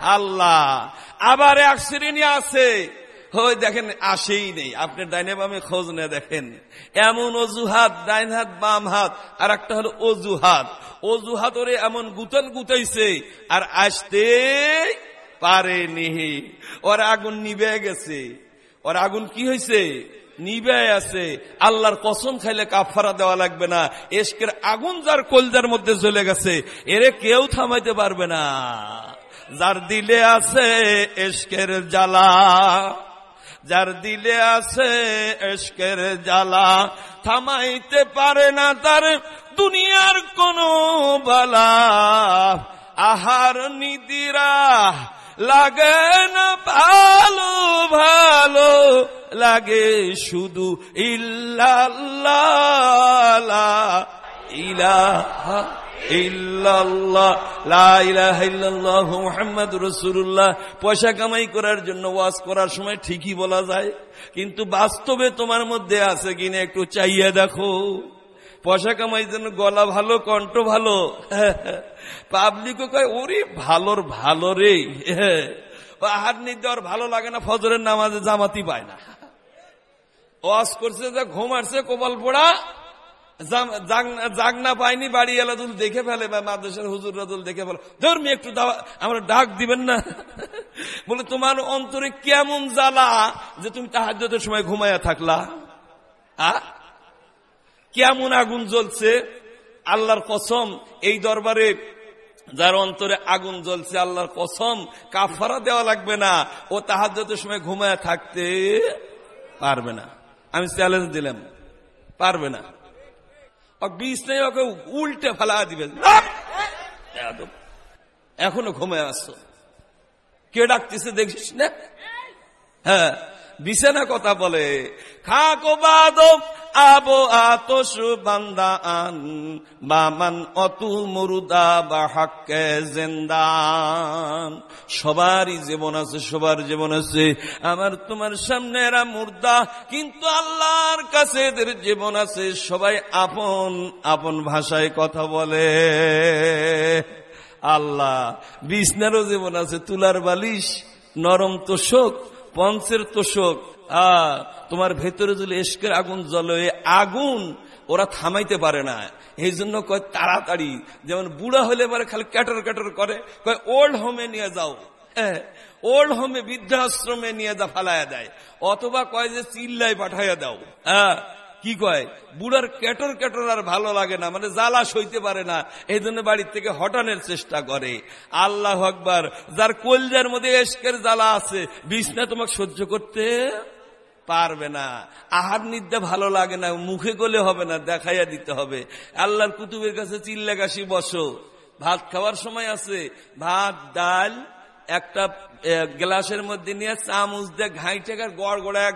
আল্লাহ! আবার এক শ্রেণি আছে। হয়, দেখেন, আসেই নেই। আপনি ডাইনে বামে খোঁজ নে দেখেন। এমন অজুহাত, ডাইন হাত, বাম হাত আর একটা হলো অজুহাত। অজুহাত ওরে এমন গুতন গুতাইছে, আর আসতে পারে পারেনি ওর আগুন নিবে গেছে। ওর আগুন কি হয়েছে নিবে আছে। আল্লাহর কসম খাইলে কাফারা দেওয়া লাগবে না। এসকের আগুন যার কলজার মধ্যে চলে গেছে, এরে কেউ থামাইতে পারবে না। যার দিলে আছে এসকের জ্বালা। যার দিলে আছে এসকের জ্বালা, থামাইতে পারে না তার দুনিয়ার কোন বালা। আহার নিদিরা, লাগে না ভালো ভালো লাগে শুধু ইল্লাল্লাহ ইলাহা পয়সা কামাই করার জন্য ওয়াজ করার সময় ঠিকই বলা যায়, কিন্তু বাস্তবে তোমার মধ্যে আছে কিনা একটু চাইয়া দেখো। পয়সা কামাই জন্য গলা ভালো, কণ্ঠ ভালো। পাবলিকও কয়, ওরে ভালোর ভালো রে। আহার নিতে আর ভালো লাগে না, ফজরের নামাজে জামাতি পায় না। ওয়াজ করছে যে ঘুমারছে কপাল পোড়া। জাগ না পাইনি বাড়ি এলাদুল দেখে ফেলে, বা মাদ্রাসার হুজুর রাদুল দেখে ফেলে। ধর্মী একটু দাওয়া আমরা ডাক দিবেন না। বলে, তোমার অন্তরে কেমন জ্বালা যে তুমি তাহাজ্যতের সময় ঘুমাইয়া থাকলা? আ? কেমন আগুন জ্বলছে? আল্লাহর কসম, এই দরবারে যার অন্তরে আগুন জ্বলছে, আল্লাহর কসম কাফারা দেওয়া লাগবে না। ও তাহাজ্যতের সময় ঘুমায় থাকতে পারবে না। আমি চ্যালেঞ্জ দিলাম, পারবে না। বিষ নেই, ওকে উল্টে ফেলা দিবে। এখনও ঘুমে আসছো কে ডাকতেছে, দেখিস না? হ্যাঁ বিছানা কথা বলে। খাকো বাদম আবো আতসু বান্দা আন বামান অতু মরুদা বা হাক্কে জেন্দান। সবারই জীবন আছে, সবার জীবন আছে। আমার তোমার সামনে এরা মুর্দা, কিন্তু আল্লাহর কাছে এদের জীবন আছে। সবাই আপন আপন ভাষায় কথা বলে। আল্লাহ বিষ্ণারও জীবন আছে। তুলার বালিশ, নরম তোষক, পঞ্চের তোষক তোমার ভেতরে যদি এসকের আগুন জ্বলে, আগুন ওরা থামাইতে পারে না। এই জন্য কয় তাড়াতাড়ি, যেমন বুড়া হলে পরে খালি ক্যাটর ক্যাটর করে, কয় ওল্ড হোমে নিয়ে যাও। ওল্ড হোমে বৃদ্ধাশ্রমে নিয়ে যা ফালাইয়া দেয়। অথবা কয় যে চিল্লাই পাঠাইয়া দাও। হ্যাঁ কি কয়? বুড়ার ক্যাটর কেটর আর ভালো লাগে না মানে জ্বালা সইতে পারে না। এই জন্য বাড়ির থেকে হটানোর চেষ্টা করে। আল্লাহ আকবার, যার কলজার মধ্যে এসকের জ্বালা আছে, বিছনা তোমাকে সহ্য করতে পারবে না। আহার নিদ্যা ভালো লাগে না, মুখে গলে হবে না, দেখাইয়া দিতে হবে। আল্লাহর কুতুবের কাছে চিল্লাকাশি বসো। ভাত খাওয়ার সময় আছে, ভাত, ডাল, একটা গ্লাসের মধ্যে নিয়ে চামচ দিয়ে ঘাই টেকার গড় গড়া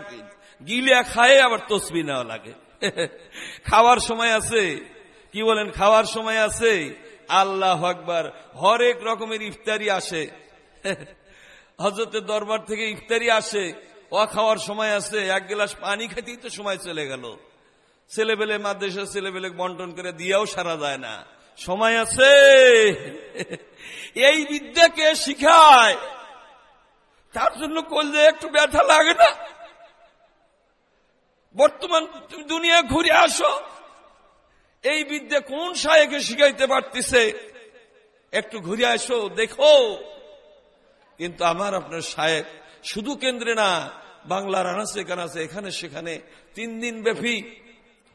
গিলে খায় আবার তসবি নেওয়া লাগে। খাওয়ার সময় আছে, কি বলেন, খাওয়ার সময় আছে। আল্লাহ আকবার, হরেক রকমের ইফতারি আসে। হজরতের দরবার থেকে ইফতারি আসে। ও খাওয়ার সময় আছে, এক গ্লাস পানি খেতেই তো সময় চলে গেল। ছেলেবেলে মাদ্রাসা ছেলেবেলে বন্টন করে দিয়েও সারা যায় না। সময় আছে? এই বিদ্যাকে শিখায়? তার জন্য করলে একটু ব্যথা লাগে না? বর্তমান তুমি দুনিয়া ঘুরে আসো। এই বিদ্যা কোন সাহেকে শিখাইতে পারতেছে? একটু ঘুরে আসো, দেখো। কিন্তু আমার আপনার সাহেব শুধু কেন্দ্রে না, বাংলার আনাসে কানাসে এখানে সেখানে তিন দিন ব্যাপী,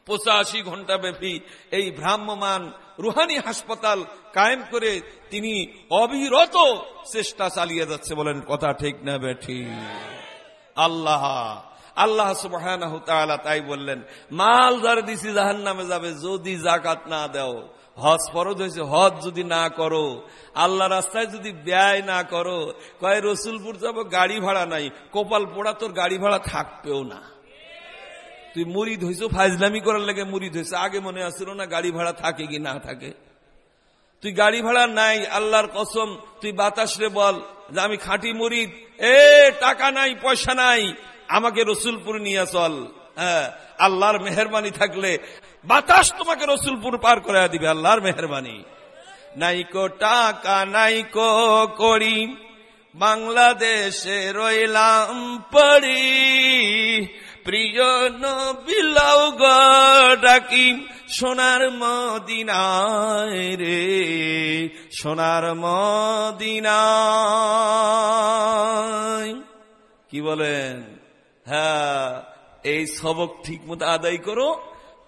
পঁচাশি ঘণ্টা ব্যাপী এই ভ্রাম্যমান রুহানি হাসপাতাল কায়েম করে তিনি অবিরত চেষ্টা চালিয়ে যাচ্ছে বলেন কথা ঠিক না বেঠি আল্লাহ আল্লাহ সুবাহ তাই বললেন, মাল যার দিছি জাহান নামে যাবে, যদি জাকাত না দেও হজ ফরজ হয়েছে, হজ যদি না করো, আল্লাহ রাস্তায় যদি ব্যয় না করো, কয় রসুলপুর যাব, গাড়ি ভাড়া নাই, কপাল পোড়া তোর গাড়ি ভাড়া থাকবেও না। তুই মুড়ি ধইছো ফাইজলামি করার লেগে মুড়ি ধইছো আগে মনে আসছিল না গাড়ি ভাড়া থাকে কি না থাকে। তুই গাড়ি ভাড়া নাই, আল্লাহর কসম, তুই বাতাস রে বল যে আমি খাঁটি মুড়িদ এ, টাকা নাই, পয়সা নাই, আমাকে রসুলপুর নিয়ে চল। হ্যাঁ আল্লাহর মেহরবানি থাকলে বাতাস তোমাকে রসুলপুর পার করে দিবে, আল্লাহর মেহরবানি। নাইকো টাকা নাইকো করি বাংলাদেশে রইলাম পড়ি। প্রিয় ডাকি, সোনার মদিনায় রে, সোনার মদিনায়। কি বলেন? হ্যাঁ এই সবক ঠিক মতো আদায় করো।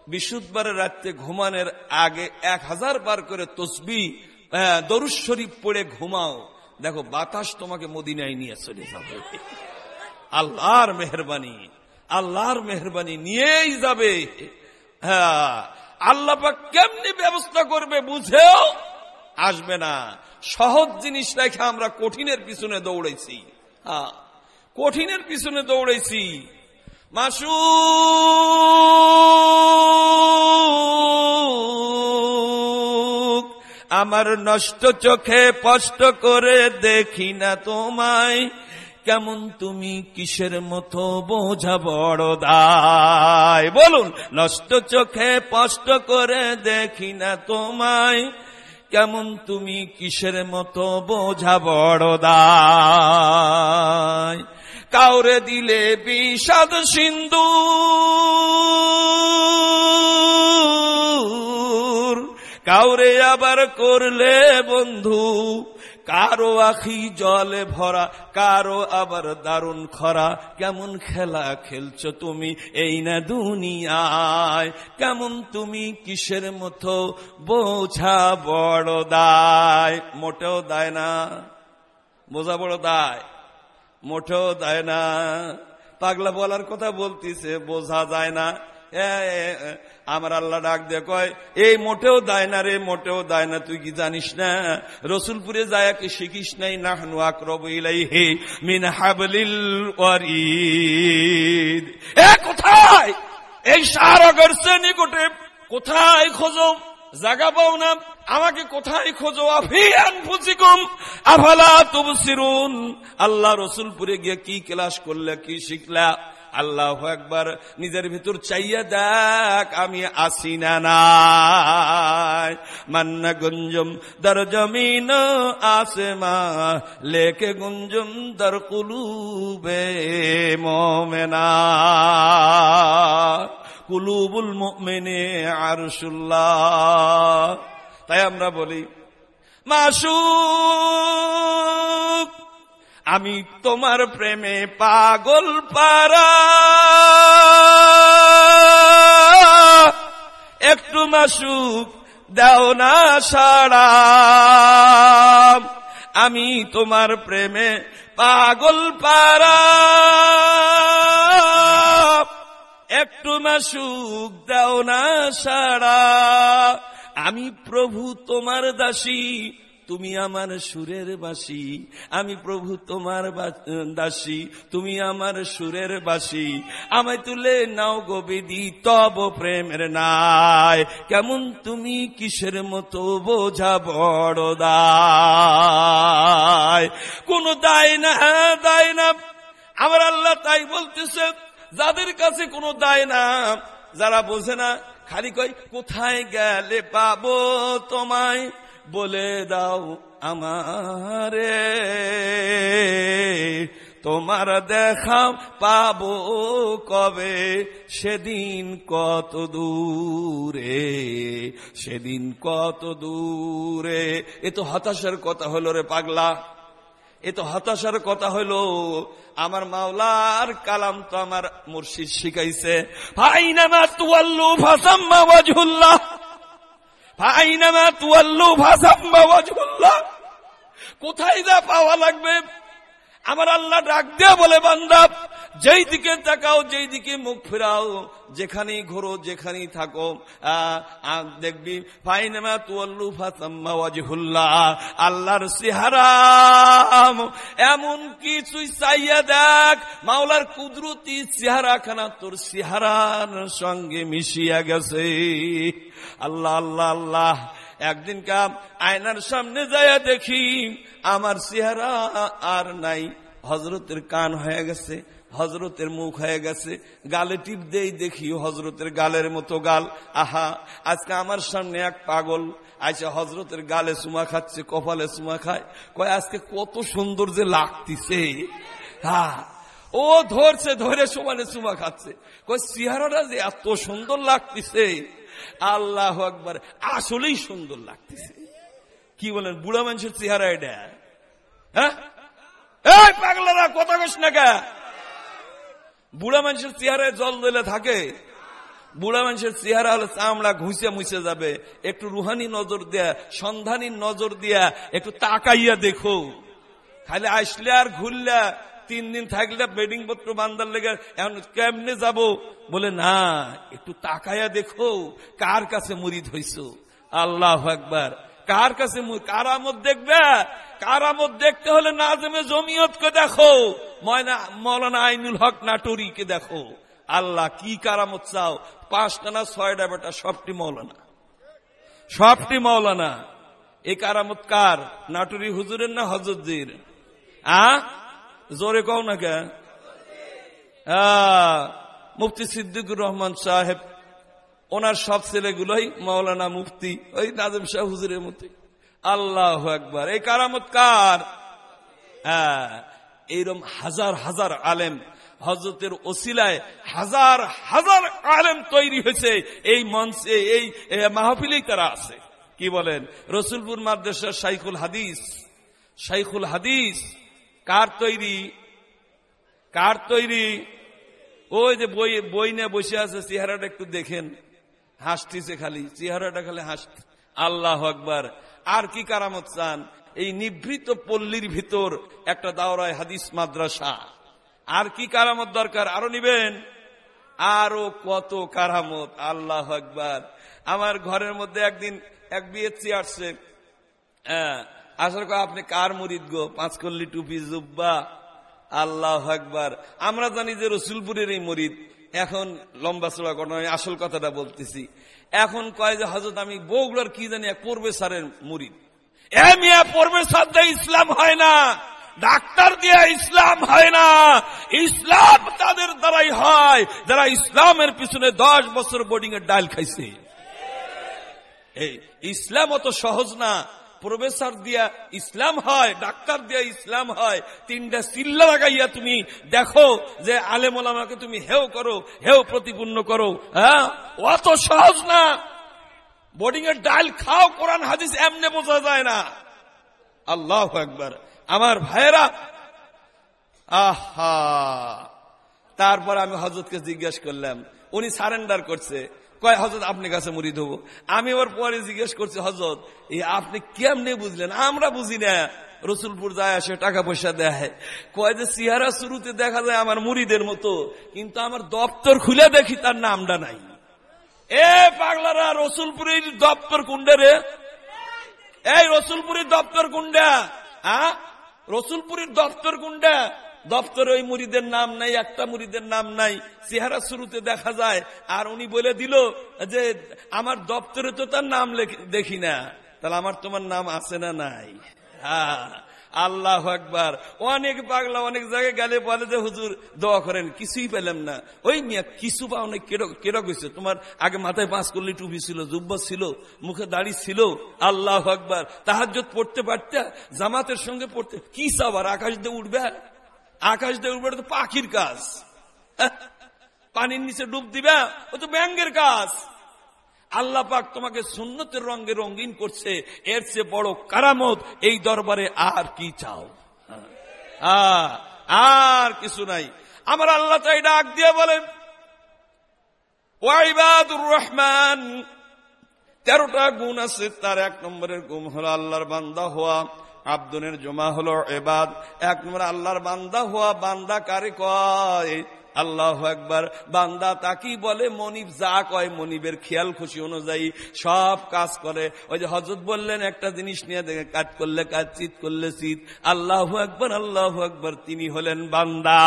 বিশুদ্ধবারের রাত্রে ঘুমানোর আগে এক হাজার বার করে তসবি দরুজ শরীফ পড়ে ঘুমাও। দেখো, বাতাস তোমাকে মদিনায় নিয়ে চলে যাবে। আল্লাহর মেহরবানি আল্লাহর মেহরবানি নিয়েই যাবে। হ্যাঁ আল্লাহ কেমনি ব্যবস্থা করবে বুঝেও আসবে না। সহজ জিনিস রেখে আমরা কঠিনের পিছনে দৌড়েছি হ্যাঁ কঠিনের পিছনে দৌড়েছি মাসু আমার নষ্ট চোখে স্পষ্ট করে দেখি না তোমায়। কেমন তুমি কিসের মতো বোঝা বড় দায়? বলুন, নষ্ট চোখে স্পষ্ট করে দেখি না তোমায়। কেমন তুমি কিসের মতো বোঝা বড় দায়? কাউরে দিলে বিষাদ সিন্ধু কাউরে আবার করলে বন্ধু কারও আখি জলে ভরা, কারও আবার দারুণ খরা। কেমন খেলা খেলছো তুমি এই না দুনিয়ায়? কেমন তুমি কিসের মতো বোঝা বড় দায়? মোটেও দায় না। বোঝা বড় দায়। মোটেও দেয় না। পাগলা বলার কথা বলতিছে, বোঝা যায় না। আমার আল্লাহ ডাক দে কয়, এই মোটেও দায় না রে, মোটেও দায় না, তুই কি জানিস না? রসুলপুরে যায় কি শিখিস নাই, নাহনু আক্রব ইলাই হে মিন হাবলিল এ, কোথায়? এই সারগরসে নিকটে কোথায় খোঁজো? জাগা পাও না, আমাকে কোথায় খোঁজো? আফালা তুবসিরুন? আল্লাহ রসুলপুরে গিয়ে কি ক্লাস করলে, কি শিখলা? আল্লাহ একবার নিজের ভিতর চাইয়া দেখ, আমি আসি না মান্না গুঞ্জম, দর জমিন মা লেকে গুঞ্জম, দর কুলুবে মোমেনা। কুলুবুল মেনে আরশুল্লাহ। তাই আমরা বলি মাসু আমি তোমার প্রেমে পাগল পারা একটু মাসুক দাও না সারা আমি তোমার প্রেমে পাগল পারা একটু মাসুক দাও না সারা আমি প্রভু তোমার দাসী তুমি আমার সুরের বাসি, আমি প্রভু তোমার দাসী, তুমি আমার সুরের বাসি। আমায় তুলে নাও গোবিদি তব প্রেমের নাই। কেমন তুমি কিসের মতো বোঝা বড় দায়। কোন দায় না হ্যাঁ দায় না। আমার আল্লাহ তাই বলতেছে, যাদের কাছে কোনো দায় না, যারা বোঝে না, খালি কই কোথায় গেলে পাবো তোমায়? বলে দাও আমারে, তোমার দেখা পাবো কবে? সেদিন কত দূরে, সেদিন কত দূরে। এ তো হতাশার কথা হলো রে পাগলা। এ তো হতাশার কথা হলো, আমার মাওলার কালাম তো আমার মুর্শিদ শিখাইছে। ফাইনামা তুয়াল্লু ফাসাম্মা ওয়াজহুল্লাহ। তুয়াল্লু কোথায় যা পাওয়া লাগবে? আমার আল্লাহ ডাক দেওয়া বলে বান্দাব যেই দিকে তাকাও, যেই দিকে মুখ ফেরাও। যেখানেই ঘোরো, যেখানেই থাকো দেখবি, ফাইনামা তুয়াল্লু ফাসাম্মা ওয়াজহুল্লাহ আল্লাহর সিহারাম এমন কিছুই চাইয়া দেখ, মাওলার কুদরতি চেহারাখানা তোর সিহারার সঙ্গে মিশিয়া গেছে। আল্লাহ আল্লাহ আল্লাহ একদিন কাম আয়নার সামনে যাইয়া দেখি, আমার চেহারা আর নাই হজরতের কান হয়ে গেছে। হজরতের মুখ হয়ে গেছে। গালে টিপ দেই দেখি হজরতের গালের মতো গাল। আহা, আজকে আমার সামনে এক পাগল আইসা হজরতের গালে সুমা খাচ্ছে, কপালে সুমা খায়। কয়, আজকে কত সুন্দর যে লাগতিছে। হ্যাঁ ও ধরছে, ধরে সমানে সুমা খাচ্ছে। কয়, চেহারাটা যে এত সুন্দর লাগতেছে। আল্লাহ একবার আসলেই সুন্দর লাগতেছে। কি বলেন, বুড়া মানুষের চেহারা এটা? হ্যাঁ? পাগলারা, কথা কস না বুড়া মানুষের চেহারায় জল দিলে থাকে। বুড়া মানুষের চেহারা হলে চামড়া ঘুষে মুছে যাবে। একটু রুহানি নজর দেয়া সন্ধানী নজর দিয়া একটু তাকাইয়া দেখো। খালি আসলে আর ঘুরলে, তিন দিন থাকলে বেডিং পত্র বান্দার লেগে এখন কেমনে যাব? বলে, না, একটু তাকাইয়া দেখো, কার কাছে মুরিদ হইছ? আল্লাহ একবার কার কাছে কারামত দেখবে? কারামত দেখতে হলে নাজমে জমিয়তকে দেখো। মৌলানা আইনুল হক নাটুরিকে দেখো। আল্লাহ কি কারামত চাও? পাঁচটা না ছয়টা বেটা? সবটি মৌলানা। সবটি মৌলানা। এ কারামত কার? নাটুরি হুজুরের না হজরজির আ? জোরে কও না কে? মুফতি সিদ্দিকুর রহমান সাহেব, ওনার সব ছেলেগুলোই মাওলানা মুফতি, ওই নাজম শাহ হুজুরের মধ্যে আল্লাহ একবার এই কারামত কার? হ্যাঁ। এইরকম হাজার হাজার আলেম হজরতের ওসিলায় হাজার হাজার আলেম তৈরি হয়েছে। এই মঞ্চে, এই মাহফিলেই তারা আছে। কি বলেন? রসুলপুর মাদ্রাসার শাইখুল হাদিস। শাইখুল হাদিস, কার তৈরি? কার তৈরি? ওই যে বই বই নিয়ে বসে আছে, চেহারাটা একটু দেখেন। হাসতিছে খালি, চেহারাটা খালি হাস আল্লাহ আকবার। আর কি কারামত চান? এই নিভৃত পল্লীর ভিতর একটা দাওরায় হাদিস মাদ্রাসা। আর কি কারামত দরকার আরও নিবেন? আরও কত কারামত আল্লাহ আকবার। আমার ঘরের মধ্যে একদিন এক বিয়েছি আসছে। হ্যাঁ, আসার কথা আপনি কার মুরিদ গো? পাঁচকল্লি টুপি জুব্বা? আল্লাহ একবার আমরা জানি যে রসুলপুরের এই মরিদ এখন লম্বা চড়া ঘটনা আসল কথাটা বলতেছি। এখন কয় যে হজরত আমি বগুড়ার কি জানি পূর্বে সারের মুরিদ। এ মিয়া পূর্বে দিয়ে ইসলাম হয় না, ডাক্তার দিয়ে ইসলাম হয় না। ইসলাম তাদের দ্বারাই হয়, যারা ইসলামের পিছনে দশ বছর বোর্ডিং এর ডাল খাইছে ইসলাম অত সহজ না। প্রফেসর দিয়া ইসলাম হয়, ডাক্তার দিয়া ইসলাম হয়, তিনটা চিল্লা লাগাইয়া তুমি দেখো যে আলেম তুমি হেও করো, হেও প্রতিপূর্ণ করো হ্যাঁ? অত সহজ না। বোর্ডিং এর ডাল খাও, কোরআন, হাদিস, এমনে বোঝা যায় না। আল্লাহ একবার আমার ভাইয়েরা, আহা। তারপর আমি হজরতকে জিজ্ঞেস করলাম, উনি সারেন্ডার করছে। কয় হজরত আপনার কাছে মুড়ি হব আমি ওর পরে জিজ্ঞেস করছি হজরত এই আপনি কেমনে বুঝলেন? আমরা বুঝি না। রসুলপুর যায় আসে টাকা পয়সা দেয়। কয় যে চেহারা শুরুতে দেখা যায় আমার মুড়িদের মতো, কিন্তু আমার দপ্তর খুলে দেখি তার নামটা নাই। এ পাগলারা, রসুলপুরের দপ্তর কুন্ডে রে? এই রসুলপুরের দপ্তর কুন্ডা হ্যাঁ রসুলপুরের দপ্তর কুন্ডা দপ্তর ওই মুড়িদের নাম নাই, একটা মুড়িদের নাম নাই। চেহারা শুরুতে দেখা যায়, আর উনি বলে দিল যে, আমার দপ্তরে তো তার নাম দেখি না। তাহলে আমার তোমার নাম আছে না নাই? হ্যাঁ। আল্লাহ একবার অনেক পাগলা অনেক জায়গায় গেলে বলে যে, হুজুর, দোয়া করেন, কিছুই পেলাম না। ওই মিয়া, কিছু বা অনেক কেরক হয়েছে তোমার আগে মাথায় পাঁচ করলি, টুপি ছিল, জুব্বা ছিল, মুখে দাড়ি ছিল। আল্লাহ একবার তাহাজ্জত পড়তে পারতে, জামাতের সঙ্গে পড়তে, কি সাবার আকাশ দিয়ে উঠবে আকাশ দিয়ে উঠবে তো পাখির কাজ। হ্যাঁ? পানির নিচে ডুব দিবে? ও তো ব্যাঙ্গের কাজ। আল্লাহ পাক তোমাকে সুন্নতের রঙে রঙিন করছে। এর চেয়ে বড় কারামত এই দরবারে আর কি চাও? হ্যাঁ, আর কিছু নাই। আমার আল্লাহ তাই ডাক দিয়ে বলেন ওয়াইবাদুর রহমান তেরোটা গুণ আছে তার এক নম্বরের গুণ হলো আল্লাহর বান্দা হওয়া। আব্দুনের জমা হলো এবাদ এক নম্বর আল্লাহর বান্দা হওয়া বান্দা কারে কয়? আল্লাহ একবার বান্দা তাকেই বলে, মনিব যা কয় মনিবের খেয়াল খুশি অনুযায়ী সব কাজ করে। ওই যে হজরত বললেন, একটা জিনিস নিয়ে দেখে কাজ করলে কাজ, চিত করলে চিত। আল্লাহ একবার আল্লাহ একবার তিনি হলেন বান্দা।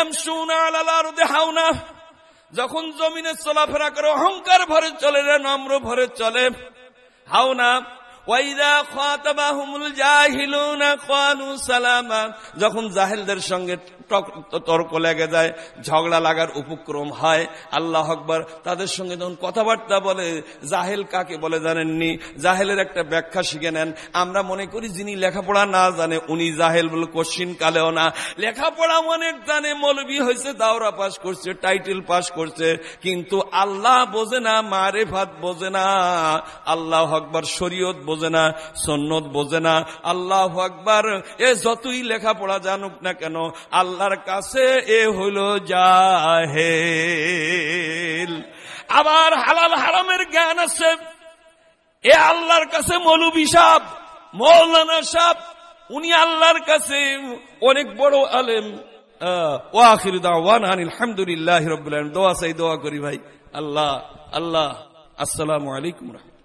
এম সুনা আল্লাহ দেহাওনা যখন জমিনে চলাফেরা করে, অহংকার ভরে চলে রে, নম্র ভরে চলে। হাও না যখন জাহেলদের সঙ্গে তর্ক লেগে যায়, ঝগড়া লাগার উপক্রম হয়। আল্লাহ আকবার তাদের সঙ্গে যখন কথাবার্তা বলে, জাহেল কাকে বলে জানেননি? জাহেলের একটা ব্যাখ্যা শিখে নেন। আমরা মনে করি যিনি লেখাপড়া না জানে, উনি জাহেল বলে কোশ্চিন কালেও না। লেখাপড়া অনেক জানে, মৌলবী হয়েছে, দাওরা পাস করছে টাইটেল পাস করছে। কিন্তু আল্লাহ বোঝে না মারে ভাত বোঝে না। আল্লাহ আকবার শরীয়ত বোঝে না, সন্ন্যত বোঝে না। আল্লাহ আকবার এ যতই লেখাপড়া জানুক না কেন আল্লাহর কাছে এ হইল জাহেল। আবার হালাল হারামের জ্ঞান আছে। এ আল্লাহর কাছে মৌলবী সাহ মৌলানা সাহ উনি আল্লাহর কাছে অনেক বড় আলেম। ও আখির আলহামদুলিল্লাহ রবিল দোয়া চাই, দোয়া করি ভাই। আল্লাহ আল্লাহ, আসসালামু আলাইকুম